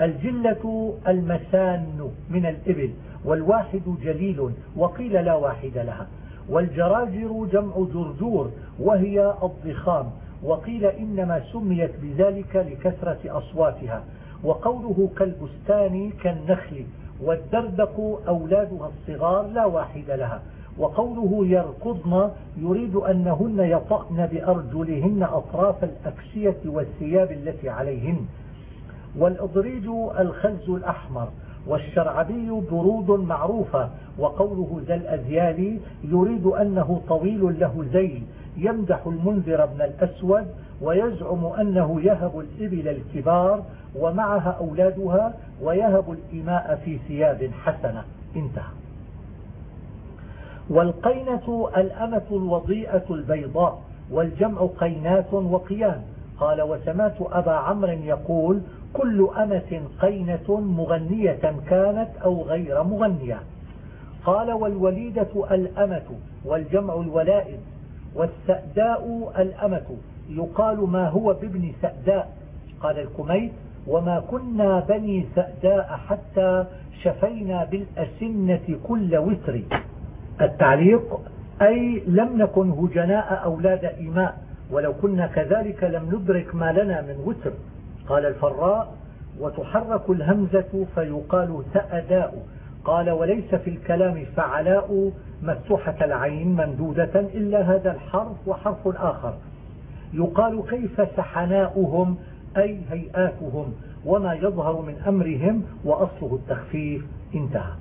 الجلة المسان من الإبل والواحد جليل وقيل لا واحد لها. والجراجر جمع جرجور وهي الضخام وقيل إنما سميت بذلك لكثرة أصواتها. وقوله كالبستان كالنخل والدردق أولادها الصغار لا واحد لها. وقوله يركضن يريد أنهن يطأن بأرجلهن أطراف الأكسية والثياب التي عليهن. والإضريج الخز الأحمر والشرعبي برود معروفة وقوله ذا الأذيال يريد أنه طويل له زيل يمدح المنذر بن الأسود ويزعم أنه يهب الإبل الكبار ومعها أولادها ويهب الإماء في ثياب حسنة. انتهى. والقينة الأمة الوضيئة البيضاء والجمع قينات وقيان قال وسمعت أبا عمرو يقول كل أمة قينة مغنية كانت أو غير مغنية. قال والوليدة الأمة والجمع الولائد والسأداء الأمة. يقال ما هو بابن سأداء؟ قال الكميت وما كنا بني سأداء حتى شفينا بالأسنة كل وتر. التعليق أي لم نكن هجناء أولاد إيماء ولو كنا كذلك لم ندرك ما لنا من وتر. قال الفراء وتحرك الهمزة فيقال تأداء. قال وليس في الكلام فعلاء مفتوحة العين ممدودة إلا هذا الحرف وحرف آخر يقال كيف سحناؤهم أي هيئاتهم وما يظهر من أمرهم وأصله التخفيف. انتهى.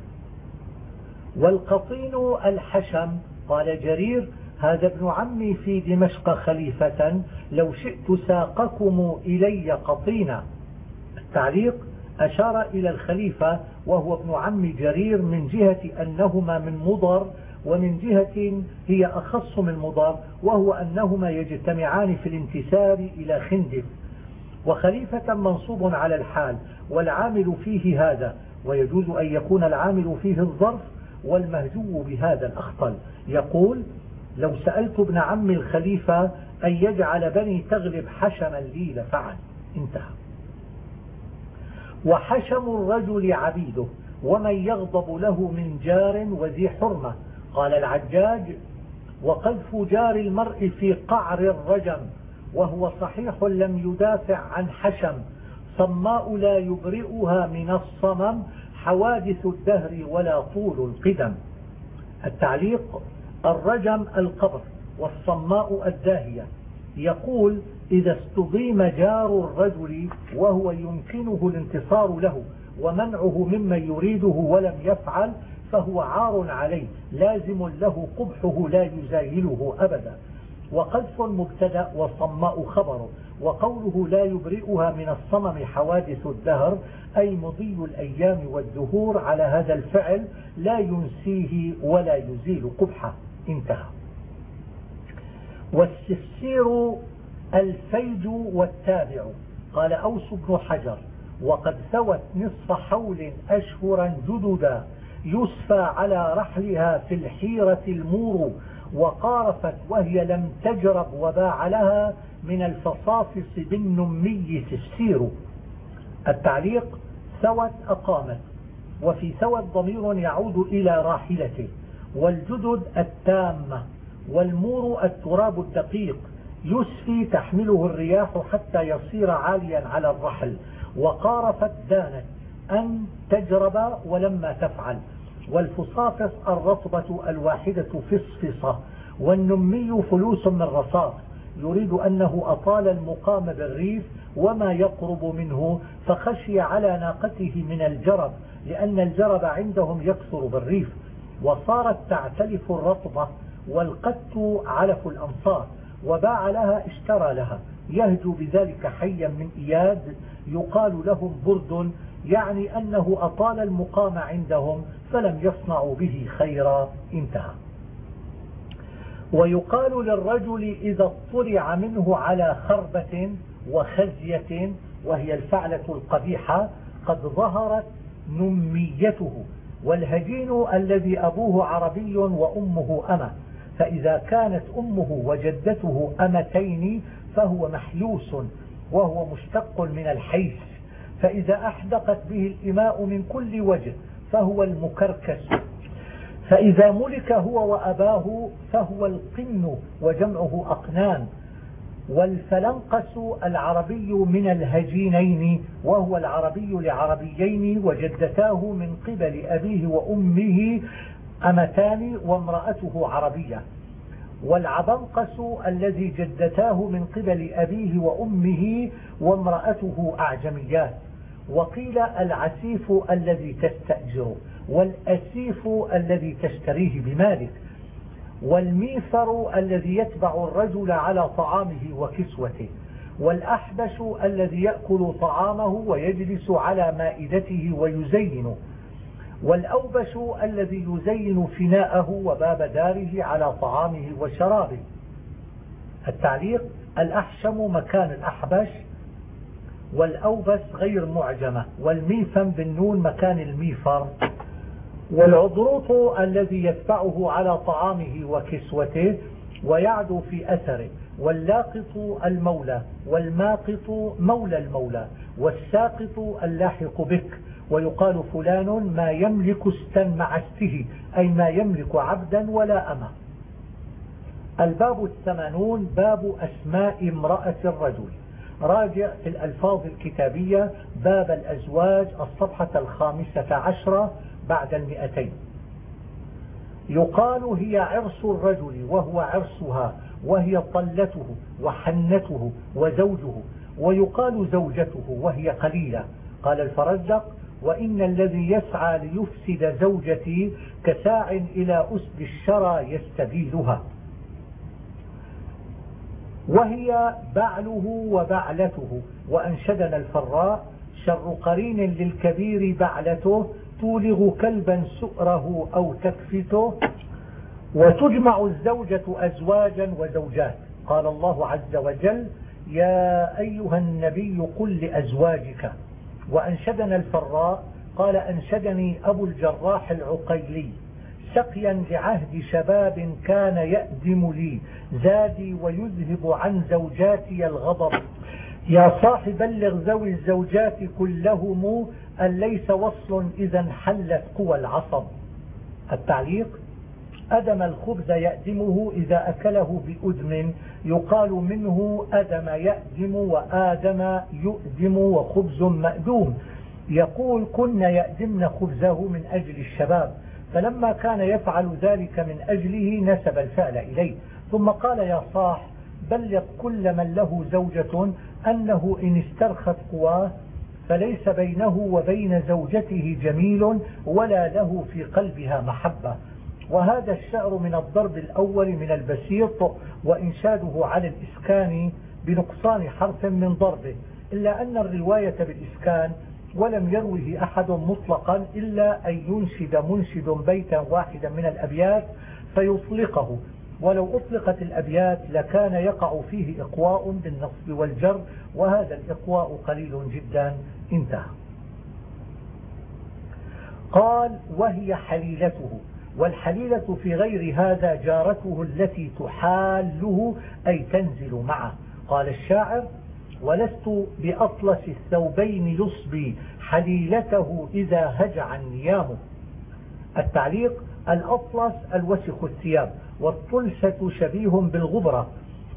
والقطين الحشم. قال جرير هذا ابن عمي في دمشق خليفة. لو شئت ساقكم إلي قطينا. التعليق أشار إلى الخليفة وهو ابن عم جرير من جهة أنهما من مضر ومن جهة هي أخص من مضر وهو أنهما يجتمعان في الانتساب إلى خندف وخليفة منصوب على الحال والعامل فيه هذا ويجوز أن يكون العامل فيه الظرف والمهجو بهذا الأخطل. يقول لو سألت ابن عم الخليفة أن يجعل بني تغلب حشما لي لفعل. انتهى. وحشم الرجل عبيده ومن يغضب له من جار وذي حرمة. قال العجاج وقذف جار المرء في قعر الرجم وهو صحيح لم يدافع عن حشم. صماء لا يبرئها من الصمم حوادث الدهر ولا طول القدم. التعليق الرجم القبر والصماء الداهية. يقول إذا استضيم جار الرجل وهو يمكنه الانتصار له ومنعه ممن يريده ولم يفعل فهو عار عليه. لازم له قبحه لا يزايله أبدا. وقذف مبتدا وصماء خبره وقوله لا يبرئها من الصمم حوادث الدهر أي مضي الأيام والدهور على هذا الفعل لا ينسيه ولا يزيل قبحه. انتهى. والسفسير الفيج والتابع. قال أوس بن حجر وقد ثوت نصف حول أشهرا جددا يسفى على رحلها في الحيرة المور وقارفت وهي لم تجرب وباع لها من الفصافص بالنمي تفسير التعليق ثوت أقامت وفي ثوت ضمير يعود إلى راحلته. والجدد التامة والمور التراب الدقيق يسفي تحمله الرياح حتى يصير عاليا على الرحل. وقارفت دانت أن تجرب ولما تفعل. والفصافص الرطبة الواحدة فصفصة والنمي فلوس من رصاص. يريد أنه أطال المقام بالريف وما يقرب منه فخشي على ناقته من الجرب لأن الجرب عندهم يكثر بالريف. وصارت تعتلف الرطبة والقت علف الأنصار وباع لها اشترى لها. يهجو بذلك حيا من إياد يقال لهم برد يعني أنه أطال المقام عندهم فلم يصنعوا به خيرا. انتهى. ويقال للرجل إذا اطلع منه على خربة وخزية وهي الفعلة القبيحة قد ظهرت نميته والهجين الذي أبوه عربي وأمه أمة. فإذا كانت أمه وجدته أمتين فهو محيوس وهو مشتق من الحيث. فإذا أحدقت به الإماء من كل وجه فهو المكركس. فإذا ملك هو وأباه فهو القن وجمعه أقنان. والفلنقس العربي من الهجينين وهو العربي لعربيين وجدتاه من قبل أبيه وأمه أمتان وامرأته عربية. والعبنقس الذي جدتاه من قبل أبيه وأمه وامرأته أعجميات. وقيل العسيف الذي تستأجره والأسيف الذي تشتريه بمالك والميفر الذي يتبع الرجل على طعامه وكسوته والأحبش الذي يأكل طعامه ويجلس على مائدته ويزينه والأوبش الذي يزين فناءه وباب داره على طعامه وشرابه. التعليق الأحشم مكان الأحبش والأوبس غير معجمة والميفم بالنون مكان الميفر والعضروط الذي يتبعه على طعامه وكسوته ويعدو في أثره. واللاقط المولى والماقط مولى المولى. والساقط اللاحق بك. ويقال فلان ما يملك استا مع استه أي ما يملك عبدا ولا أما الباب الثمانون باب أسماء امرأة الرجل. راجع في الألفاظ الكتابية باب الأزواج الصفحة الخامسة عشرة بعد المئتين. يقال هي عرس الرجل وهو عرسها وهي طلته وحنته وزوجه ويقال زوجته وهي قليلة. قال الفرزدق وإن الذي يسعى ليفسد زوجتي كساع إلى أسد الشرى يستبيلها وهي بعله وبعلته. وأنشدنا الفراء شر قرين للكبير بعلته تولغ كلبا سؤره أو تكفته وتجمع الزوجة أزواجا وزوجات. قال الله عز وجل يا أيها النبي قل لأزواجك. وأنشدنا الفراء قال أنشدني أبو الجراح العقيلي. سقيا لعهد شباب كان يأدم لي زادي ويذهب عن زوجاتي الغضب. يا صاح بلغ ذوي الزوجات كلهم أن ليس وصل إذا حلت قوى العصب. التعليق أدم الخبز يأدمه إذا أكله بأدم يقال منه أدم يأدم وآدم يؤدم وخبز مأدوم. يقول كنا يأدمن خبزه من أجل الشباب. فلما كان يفعل ذلك من أجله نسب الفعل إليه. ثم قال يا صاح بلغ كل من له زوجة أنه إن استرخت قواه فليس بينه وبين زوجته جميل ولا له في قلبها محبة. وهذا الشعر من الضرب الأول من البسيط وإنشاده على الإسكان بنقصان حرف من ضربه. إلا أن الرواية بالإسكان ولم يروه أحد مطلقا إلا أن ينشد منشد بيتا واحدا من الأبيات فيطلقه. ولو أطلقت الأبيات لكان يقع فيه إقواء بالنصب والجر وهذا الإقواء قليل جدا. انتهى. قال وهي حليلته. والحليلة في غير هذا جارته التي تحاله أي تنزل معه. قال الشاعر ولست بأطلس الثوبين يصبي حليلته إذا هجع النيام. التعليق الأطلس الوسخ الثياب والطلسة شبيه بالغبرة.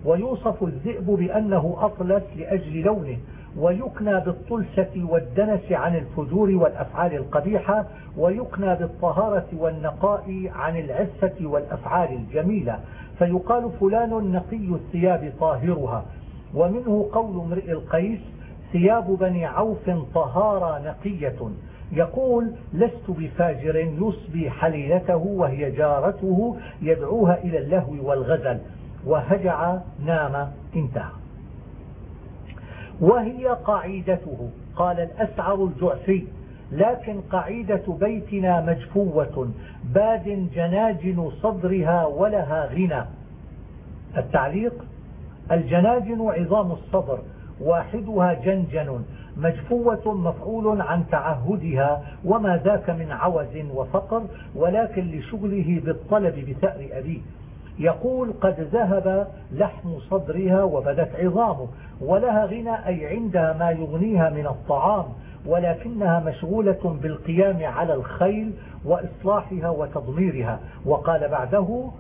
ويوصف الذئب بأنه أطلس لأجل لونه. ويكنى بالطلسة والدنس عن الفجور والأفعال القبيحة. ويكنى بالطهارة والنقاء عن العفة والأفعال الجميلة. فيقال فلان نقي الثياب طاهرها. ومنه قول امرئ القيس ثياب بني عوف طهارة نقية. يقول لست بفاجر يصبي حليلته وهي جارته يدعوها إلى اللهو والغزل. وهجع نام انتهى. وهي قاعدته. قال الأسعر الجعفي لكن قاعدة بيتنا مجفوة باد جناجن صدرها ولها غنى. التعليق الجناجن عظام الصدر واحدها جنجن مجفوة مفعول عن تعهدها وما ذاك من عوز وفقر ولكن لشغله بالطلب بثأر أبيه. يقول قد ذهب لحم صدرها وبدت عظامه ولها غنى أي عندها ما يغنيها من الطعام ولكنها مشغولة بالقيام على الخيل وإصلاحها وتضميرها. وقال بعده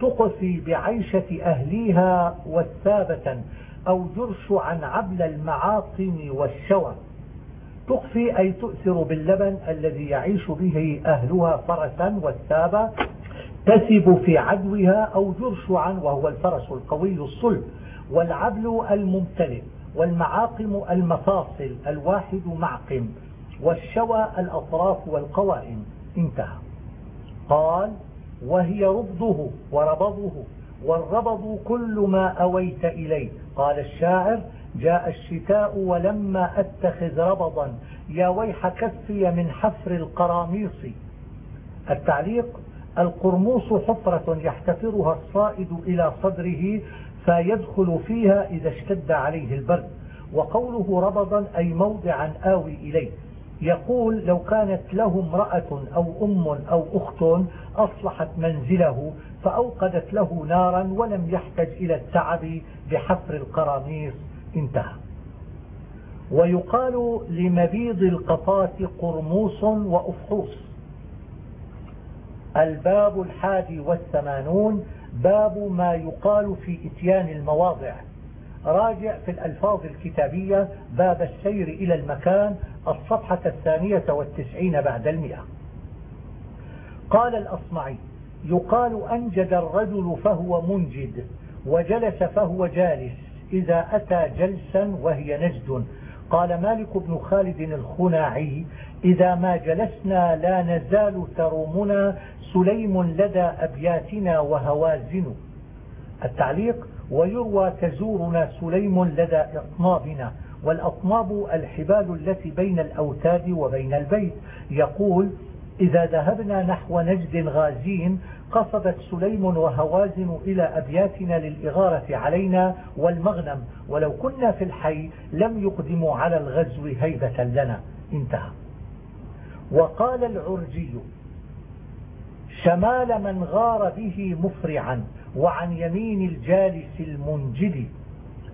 تقفي بعيشة أهليها والثابة أو جرش عن عبل المعاقم والشوى. تخفي أي تؤثر باللبن الذي يعيش به أهلها فرسا والثابة. تسب في عدوها أو جرشعا وهو الفرس القوي الصلب والعبل الممتلئ والمعاقم المفاصل الواحد معقم والشوى الأطراف والقوائم. انتهى. قال وهي ربضه وربضه والربض كل ما أويت إليه. قال الشاعر جاء الشتاء ولما أتخذ ربضا. يا ويح كفي من حفر القراميص. التعليق القرموس حفرة يحتفرها الصائد إلى صدره فيدخل فيها إذا اشتد عليه البرد. وقوله ربضا أي موضعا آوي إليه. يقول لو كانت له امرأة أو أم أو أخت أصلحت منزله فأوقدت له نارا ولم يحتج إلى التعب بحفر القراميص انتهى. ويقال لمبيض القطاة قرموس وأفحوص. الباب الحادي والثمانون باب ما يقال في إتيان المواضع. راجع في الألفاظ الكتابية باب السير إلى المكان الصفحة الثانية والتسعين بعد المئة. قال الأصمعي يقال أنجد الرجل فهو منجد وجلس فهو جالس إذا أتى جلسا وهي نجد. قال مالك بن خالد الخناعي إذا ما جلسنا لا نزال ترومنا سليم لدى أبياتنا وهوازن التعليق ويروى تزورنا سليم لدى إطنابنا والأطناب الحبال التي بين الأوتاد وبين البيت. يقول إذا ذهبنا نحو نجد غازين قصدت سليم وهوازن إلى أبياتنا للإغارة علينا والمغنم ولو كنا في الحي لم يقدموا على الغزو هيبة لنا. انتهى. وقال العرجي شمال من غار به مفرعا وعن يمين الجالس المنجد.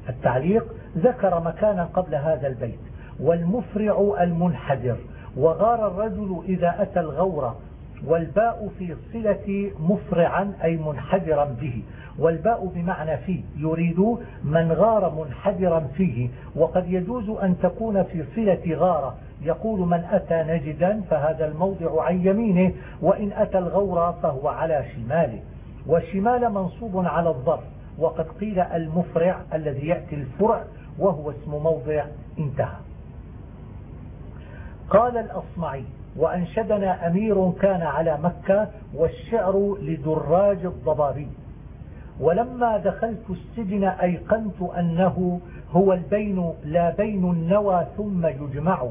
التعليق ذكر مكانا قبل هذا البيت والمفرع المنحدر وغار الرجل إذا أتى الغور والباء في صلة مفرعا أي منحدرا به. والباء بمعنى فيه يريد من غار منحدرا فيه وقد يجوز أن تكون في صلة غارة يقول من أتى نجدا فهذا الموضع عن يمينه وإن أتى الغور فهو على شماله. والشمال منصوب على الظرف وقد قيل المفرع الذي يأتي الفرع وهو اسم موضع انتهى. قال الأصمعي وأنشدنا أمير كان على مكة والشعر لدراج الضبابي. ولما دخلت السجن أيقنت أنه هو البين لا بين النوى ثم يجمع.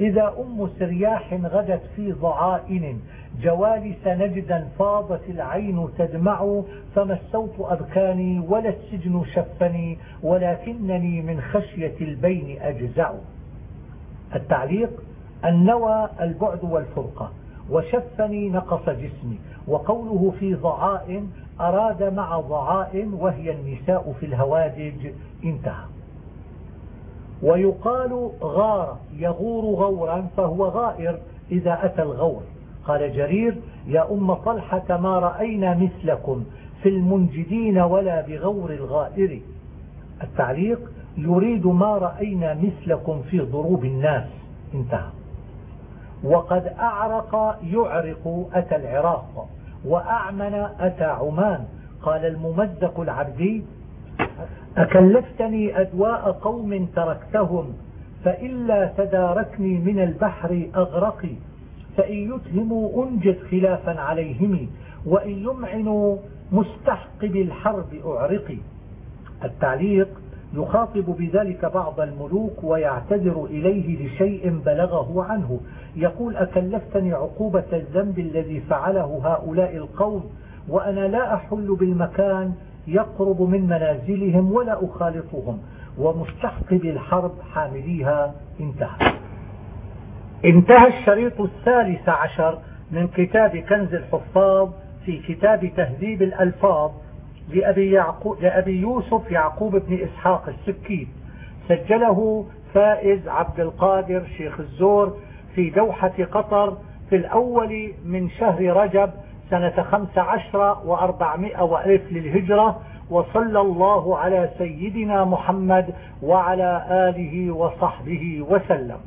إذا أم سرياح غدت في ضعائن جوالس نجدا فاضت العين تدمع فما السوط أبكاني ولا السجن شفني ولكنني من خشية البين أجزع. التعليق النوى البعد والفرقة. وشفني نقص جسمي. وقوله في ضعاء أراد مع ضعاء وهي النساء في الهوادج انتهى. ويقال غار يغور غورا فهو غائر إذا أتى الغور. قال جرير يا أم طلحة ما رأينا مثلكم في المنجدين ولا بغور الغائر. التعليق يريد ما رأينا مثلكم في ضروب الناس. انتهى. وقد أعرق يعرق أتى العراق. وأعمن أتى عمان. قال الممزق العبدي أكلفتني أدواء قوم تركتهم فإلا تداركني من البحر أغرقي فإن يتهموا أنجد خلافا عليهم وإن يمعنوا مستحق بالحرب أعرقي. التعليق يخاطب بذلك بعض الملوك ويعتذر إليه لشيء بلغه عنه. يقول أكلفتني عقوبة الذنب الذي فعله هؤلاء القوم وأنا لا أحل بالمكان يقرب من منازلهم ولا أخالطهم ومستحقب الحرب حامليها. انتهى. انتهى الشريط الثالث عشر من كتاب كنز الحفاظ في كتاب تهذيب الألفاظ لأبي, يعقوب لأبي يوسف يعقوب بن إسحاق السكيت سجله فائز عبد القادر شيخ الزور في دوحة قطر في الأول من شهر رجب سنة خمس عشر وأربعمائة وألف للهجرة وصلى الله على سيدنا محمد وعلى آله وصحبه وسلم.